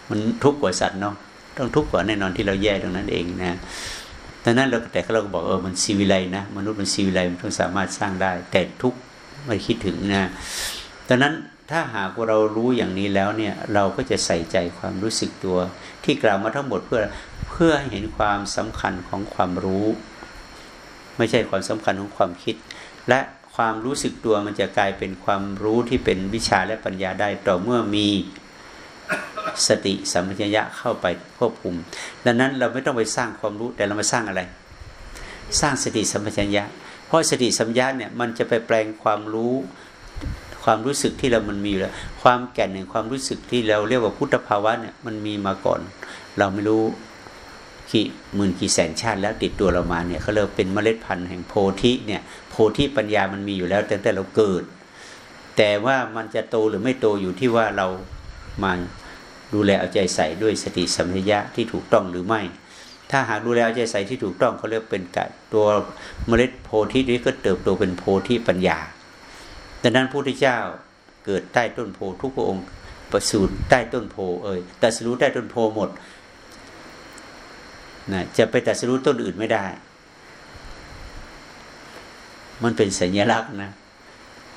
มันทุกข์กว่าสัตว์เนาะต้องทุกข์กว่าแน่นอนที่เราแย่ตรงนั้นเองนะดังนั้นเราแต่เราก็บอกเออมันซีวิไลนะมนุษย์มันซีวิไลมันต้องสามารถสร้างได้ แต่ทุกข์ไม่คิดถึงนะดังนั้นถ้าหากว่าเรารู้อย่างนี้แล้วเนี่ยเราก็จะใส่ใจความรู้สึกตัว ที่กล่าวมาทั้งหมดเพื่อเพื่อให้เห็นความสำคัญของความรู้ ไม่ใช่ความสำคัญของความคิด และ ความรู้สึกตัวมันจะกลายเป็นความรู้ที่เป็นวิชาและปัญญาได้ต่อเมื่อมีสติสัมปชัญญะเข้าไปควบคุม ดังนั้นเราไม่ต้องไปสร้างความรู้แต่เรามาสร้างอะไร สร้างสติสัมปชัญญะ เพราะสติสัมปชัญญะเนี่ยมันจะไปแปลงความรู้ความรู้สึกที่เรามันมีอยู่แล้ว ความแก่นแห่งความรู้สึกที่เราเรียกว่าพุทธภาวะเนี่ยมันมีมาก่อน เราไม่รู้กี่หมื่นกี่แสนชาติแล้วติดตัวเรามาเนี่ยเขาเรียกเป็นเมล็ดพันธุ์แห่งโพธิเนี่ย โพธิปัญญามันมีอยู่แล้วตั้งแต่เราเกิด แต่ว่ามันจะโตหรือไม่โตอยู่ที่ว่าเรามาดูแลเอาใจใส่ด้วยสติสัมปชัญญะที่ถูกต้องหรือไม่ ถ้าหากดูแลเอาใจใส่ที่ถูกต้องเขาเรียกเป็นตัวเมล็ดโพธินี้ก็เติบโตเป็นโพธิปัญญาดังนั้นพระพุทธเจ้าเกิดใต้ต้นโพทุกพระองค์ประสูติใต้ต้นโพเอ่ยแต่สรู้ใต้ต้นโพหมดนะจะไปตัดสรู้ต้นอื่นไม่ได้ มันเป็นสัญลักษณ์นะ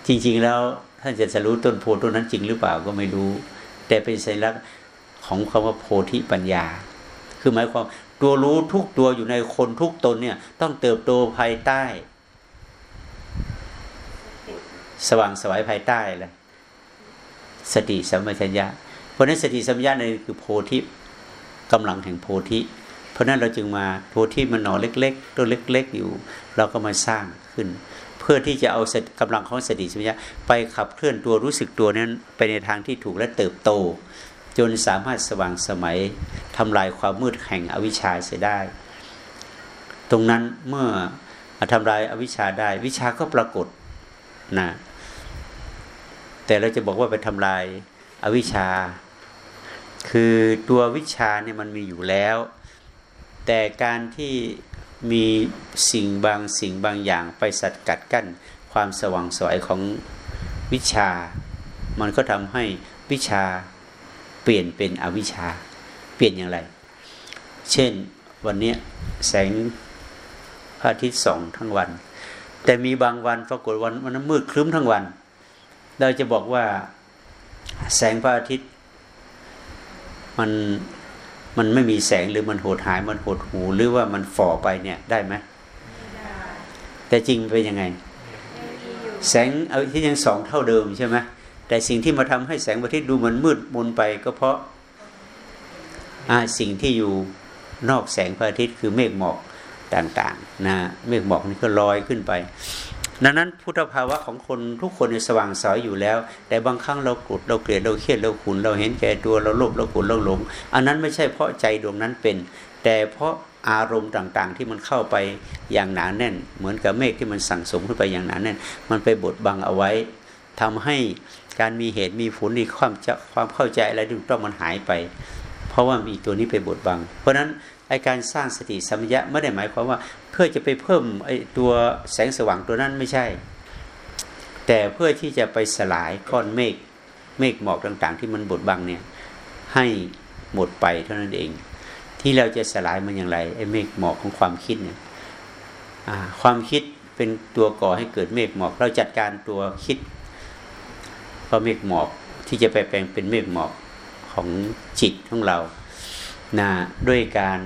จริง ๆ แล้วท่านจะรู้ต้นโพต้นนั้นจริงหรือเปล่าก็ไม่รู้ แต่เป็นสัญลักษณ์ของคำว่าโพธิปัญญา คือหมายความตัวรู้ทุกตัวอยู่ในคนทุกตนเนี่ย ต้องเติบโตภายใต้ สว่างสวายภายใต้เลยสติสัมปชัญญะ เพราะนั้นสติสัมปชัญญะนี่คือโพธิกำลังแห่งโพธิ เพราะนั้นเราจึงมาโพธิมันหน่อเล็ก ๆ ตัวเล็ก ๆ อยู่ เราก็มาสร้าง ขึ้น เพื่อที่จะเอากำลังของสติสัมปชัญญะไปขับเคลื่อนตัวรู้สึกตัวนั้นไปในทางที่ถูกและเติบโต จนสามารถสว่างสมัยทำลายความมืดแห่งอวิชชาเสียได้ ตรงนั้นเมื่อทำลายอวิชชาได้ วิชาก็ปรากฏนะแต่เราจะบอกว่าไปทำลายอวิชชา คือตัววิชาเนี่ยมันมีอยู่แล้ว แต่การที่ มีสิ่งบางสิ่งบางอย่างไปสัดกัดกั้นความสว่างสวยของวิชา มันก็ทำให้วิชาเปลี่ยนเป็นอวิชา เปลี่ยนอย่างไร เช่นวันนี้แสงพระอาทิตย์ส่องทั้งวัน แต่มีบางวันปรากฏวันวันนั้นมืดครึ้มทั้งวัน เราจะบอกว่าแสงพระอาทิตย์ มัน มันไม่มีแสงหรือมันโหดหายมันหดหูหรือว่ามันฝ่อไปเนี่ยได้ไหมแต่จริงเป็นยังไง แสงเอาที่ยังสองเท่าเดิมใช่ไหมแต่สิ่งที่มาทำให้แสงพระอาทิตย์ดูมันมืดมนไปก็เพราะอ่าสิ่งที่อยู่นอกแสงพระอาทิตย์คือเมฆหมอกต่างๆนะเมฆหมอกนี่ก็ลอยขึ้นไป ดังนั้นพุทธภาวะของคนทุกคนในสว่างสวยอยู่แล้ว แต่บางครั้งเรากดเราเกลียดเราเครียดเราขุนเราเห็นแก่ตัวเราโลภเราโกรธเราหลง อันนั้นไม่ใช่เพราะใจดวงนั้นเป็น แต่เพราะอารมณ์ต่างๆ ที่มันเข้าไปอย่างหนาแน่น เหมือนกับเมฆที่มันสั่งสมขึ้นไปอย่างหนาแน่น มันไปบดบังเอาไว้ทำให้การมีเหตุมีผลมีความจะความเข้าใจอะไรที่ถูกต้องมันหายไป เพราะว่ามีตัวนี้ไปบดบัง เพราะฉะนั้นไอการสร้างสติสัมปชัญญะไม่ได้หมายความว่า เพื่อจะไปเพิ่มไอตัวแสงสว่างตัวนั้นไม่ใช่ แต่เพื่อที่จะไปสลายก้อนเมฆเมฆหมอกต่าง ๆ ที่มันบดบังเนี่ยให้หมดไปเท่านั้นเอง ที่เราจะสลายมันอย่างไรไอ้เมฆหมอกของความคิดเนี่ยความคิดเป็นตัวก่อให้เกิดเมฆหมอก เราจัดการตัวคิดเพราะเมฆหมอกที่จะไปแปลงเป็นเมฆหมอกของจิตของเรานะด้วยการ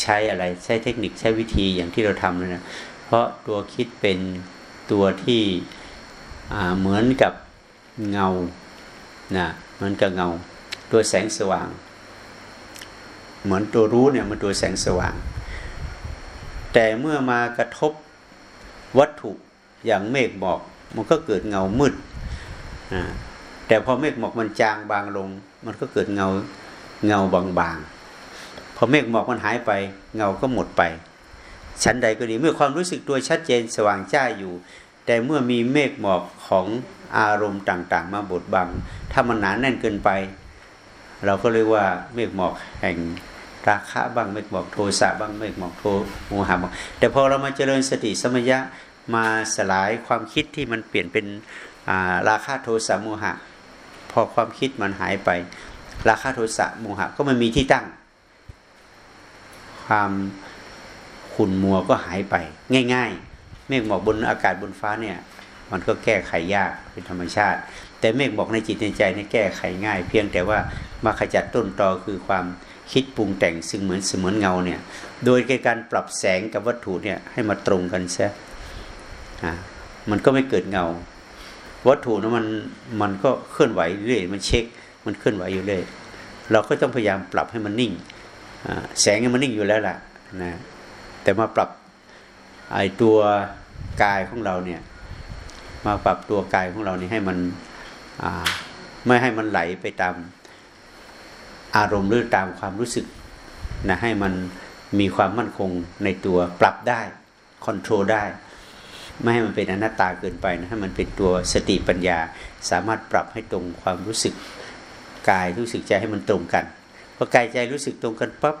ใช้อะไรใช้เทคนิคใช้วิธีอย่างที่เราทำเลยนะเพราะตัวคิดเป็นตัวที่เหมือนกับเงานะเหมือนกับเงา ตัวแสงสว่าง เหมือนตัวรู้เนี่ยมันตัวแสงสว่าง แต่เมื่อมากระทบวัตถุอย่างเมฆหมอกมันก็เกิดเงามืดแต่พอเมฆหมอกมันจางบางลง มันก็เกิดเงาเงาบางๆ พอเมฆหมอกมันหายไปเงาก็หมดไป ชั้นใดก็ดีเมื่อความรู้สึกตัวชัดเจนสว่างจ้าอยู่ แต่เมื่อมีเมฆหมอกของอารมณ์ต่าง ๆ มาบดบัง ถ้ามันหนาแน่นเกินไป เราก็เรียกว่าเมฆหมอกแห่งราคะบ้างเมฆหมอกโทสะบ้างเมฆหมอกโทโมหะบ้างแต่พอเรามาเจริญสติสมัยะมาสลายความคิดที่มันเปลี่ยนเป็นราคะโทสะโมหะ พอความคิดมันหายไป ราคะโทสะโมหะก็มันมีที่ตั้ง ความขุ่นมัวก็หายไป ง่าย ๆ เมฆหมอกบนอากาศบนฟ้าเนี่ย มันก็แก้ไขยากเป็นธรรมชาติ แต่เมฆบอกในจิตในใจนี่แก้ไขง่าย เพียงแต่ว่ามาขจัดต้นตอคือความคิดปรุงแต่งซึ่งเหมือนเสมือนเงาเนี่ย โดยการปรับแสงกับวัตถุเนี่ยให้มาตรงกันซะมันก็ไม่เกิดเงา วัตถุนั้นมันมันก็เคลื่อนไหวเรื่อยมันเช็ค มันเคลื่อนไหวอยู่เรื่อยเราก็ต้องพยายามปรับให้มันนิ่ง แสงมันนิ่งอยู่แล้วล่ะนะแต่มาปรับไอตัวกายของเราเนี่ยมาปรับตัวกายของเรานี่ให้มันไม่ให้มันไหลไปตามอารมณ์หรือตามความรู้สึกนะให้มันมีความมั่นคงในตัวปรับได้คอนโทรลได้ ไม่ให้มันเป็นอนัตตาเกินไปนะให้มันเป็นตัวสติปัญญา สามารถปรับให้ตรงความรู้สึกกายรู้สึกใจให้มันตรงกัน พอกายใจรู้สึกตรงกันปั๊บ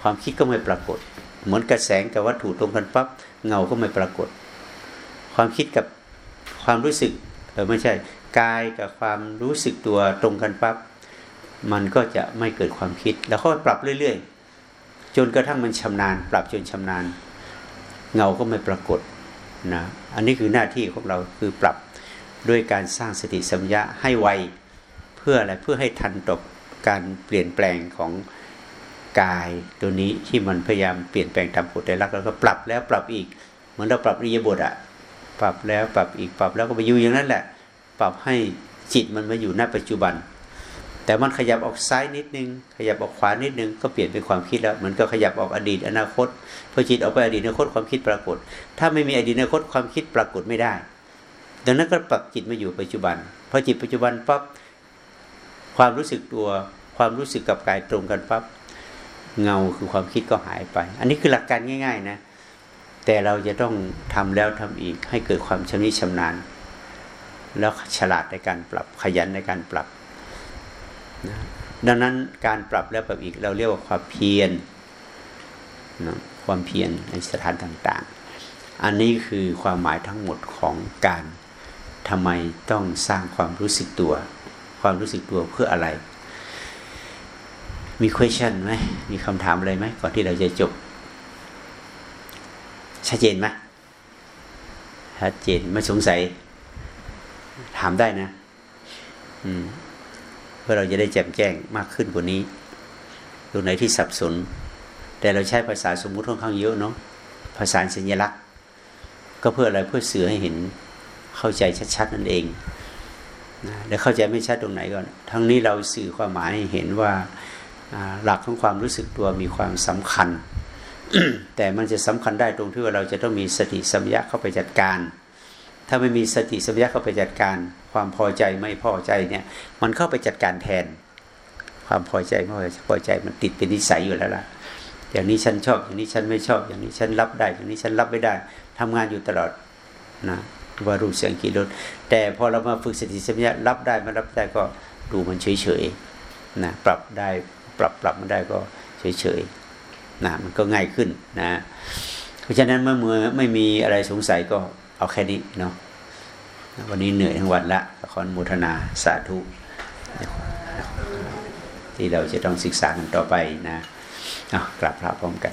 ความคิดก็ไม่ปรากฏ เหมือนกระแสงกับวัตถุตรงกันปั๊บเงาก็ไม่ปรากฏ ความคิดกับความรู้สึกเออไม่ใช่กายกับความรู้สึกตัวตรงกันปั๊บมันก็จะไม่เกิดความคิด แล้วค่อยปรับเรื่อยๆ จนกระทั่งมันชำนาญ ปรับจนชำนาญ เงาก็ไม่ปรากฏนะอันนี้คือหน้าที่ของเราคือปรับด้วยการสร้างสติสัมยาให้ไว เพื่ออะไรเพื่อให้ทันต่อ การเปลี่ยนแปลงของกายตัวนี้ที่มันพยายามเปลี่ยนแปลงตามกฎไตรลักษณ์แล้วก็ปรับแล้วปรับอีก เหมือนเราปรับริยบทอะปรับแล้วปรับอีกปรับแล้วก็ไปอยู่อย่างนั้นแหละ ปรับให้จิตมันมาอยู่ณปัจจุบัน แต่มันขยับออกซ้ายนิดนึง ขยับออกขวานิดนึง ก็เปลี่ยนเป็นความคิดแล้วมันก็ขยับออกอดีตอนาคตพอจิตออกไปอดีตอนาคตความคิดปรากฏ ถ้าไม่มีอดีตอนาคตความคิดปรากฏไม่ได้ ดังนั้นก็ปรับจิตมาอยู่ปัจจุบันพอจิตปัจจุบันปั๊บความรู้สึกตัว ความรู้สึกกับกายตรงกันปั๊บเงาคือความคิดก็หายไป อันนี้คือหลักการง่าย ๆ นะ แต่เราจะต้องทำแล้วทำอีกให้เกิดความชำนิชำนาญ แล้วฉลาดในการปรับขยันในการปรับนะดังนั้นการปรับแล้วปรับอีกเราเรียกว่าความเพียรนะความเพียรในสถานต่าง ๆ อันนี้คือความหมายทั้งหมดของการทำไมต้องสร้างความรู้สึกตัว ความรู้สึกตัวเพื่ออะไร มี question ไหมมีคำถามอะไรไหมก่อนที่เราจะจบ ชัดเจนไหมชัดเจนไม่สงสัย ถามได้นะ อืมพื่อเราจะได้แจ่มแจ้งมากขึ้นกว่านี้ตรงไหนที่สับสน แต่เราใช้ภาษาสมมุติค่อนข้างเยอะเนาะภาษาสัญลักษณ์ ก็เพื่ออะไรเพื่อสื่อให้เห็นเข้าใจชัดๆนั่นเองนะแล้วเข้าใจไม่ชัดตรงไหนก่อน ทั้งนี้เราสื่อความหมายหเห็นว่า หลักของความรู้สึกตัวมีความสำคัญ แต่มันจะสำคัญได้ตรงที่ว่าเราจะต้องมีสติสัมยาเข้าไปจัดการ ถ้าไม่มีสติสัมยาเข้าไปจัดการ ความพอใจไม่พอใจเนี่ย มันเข้าไปจัดการแทน ความพอใจไม่พอใจมันติดเป็นนิสัยอยู่แล้วล่ะอย่างนี้ฉันชอบอย่างนี้ฉันไม่ชอบ อย่างนี้ฉันรับได้ อย่างนี้ฉันรับไม่ได้ทำงานอยู่ตลอดนะว่ารูปเสียงกลิ่นรสแต่พอเรามาฝึกสติสัมยารับได้ไม่รับได้ก็ดูมันเฉยเฉยนะปรับได้ ปรับปรับไม่ได้ก็เฉยๆนะมันก็ง่ายขึ้นนะ เพราะฉะนั้นเมื่อเมื่อไม่มีอะไรสงสัยก็เอาแค่นี้เนาะวันนี้เหนื่อยทั้งวันละขอนมุทนาสาธุที่เราจะต้องศึกษากันต่อไปนะกลับพระพร้อมกัน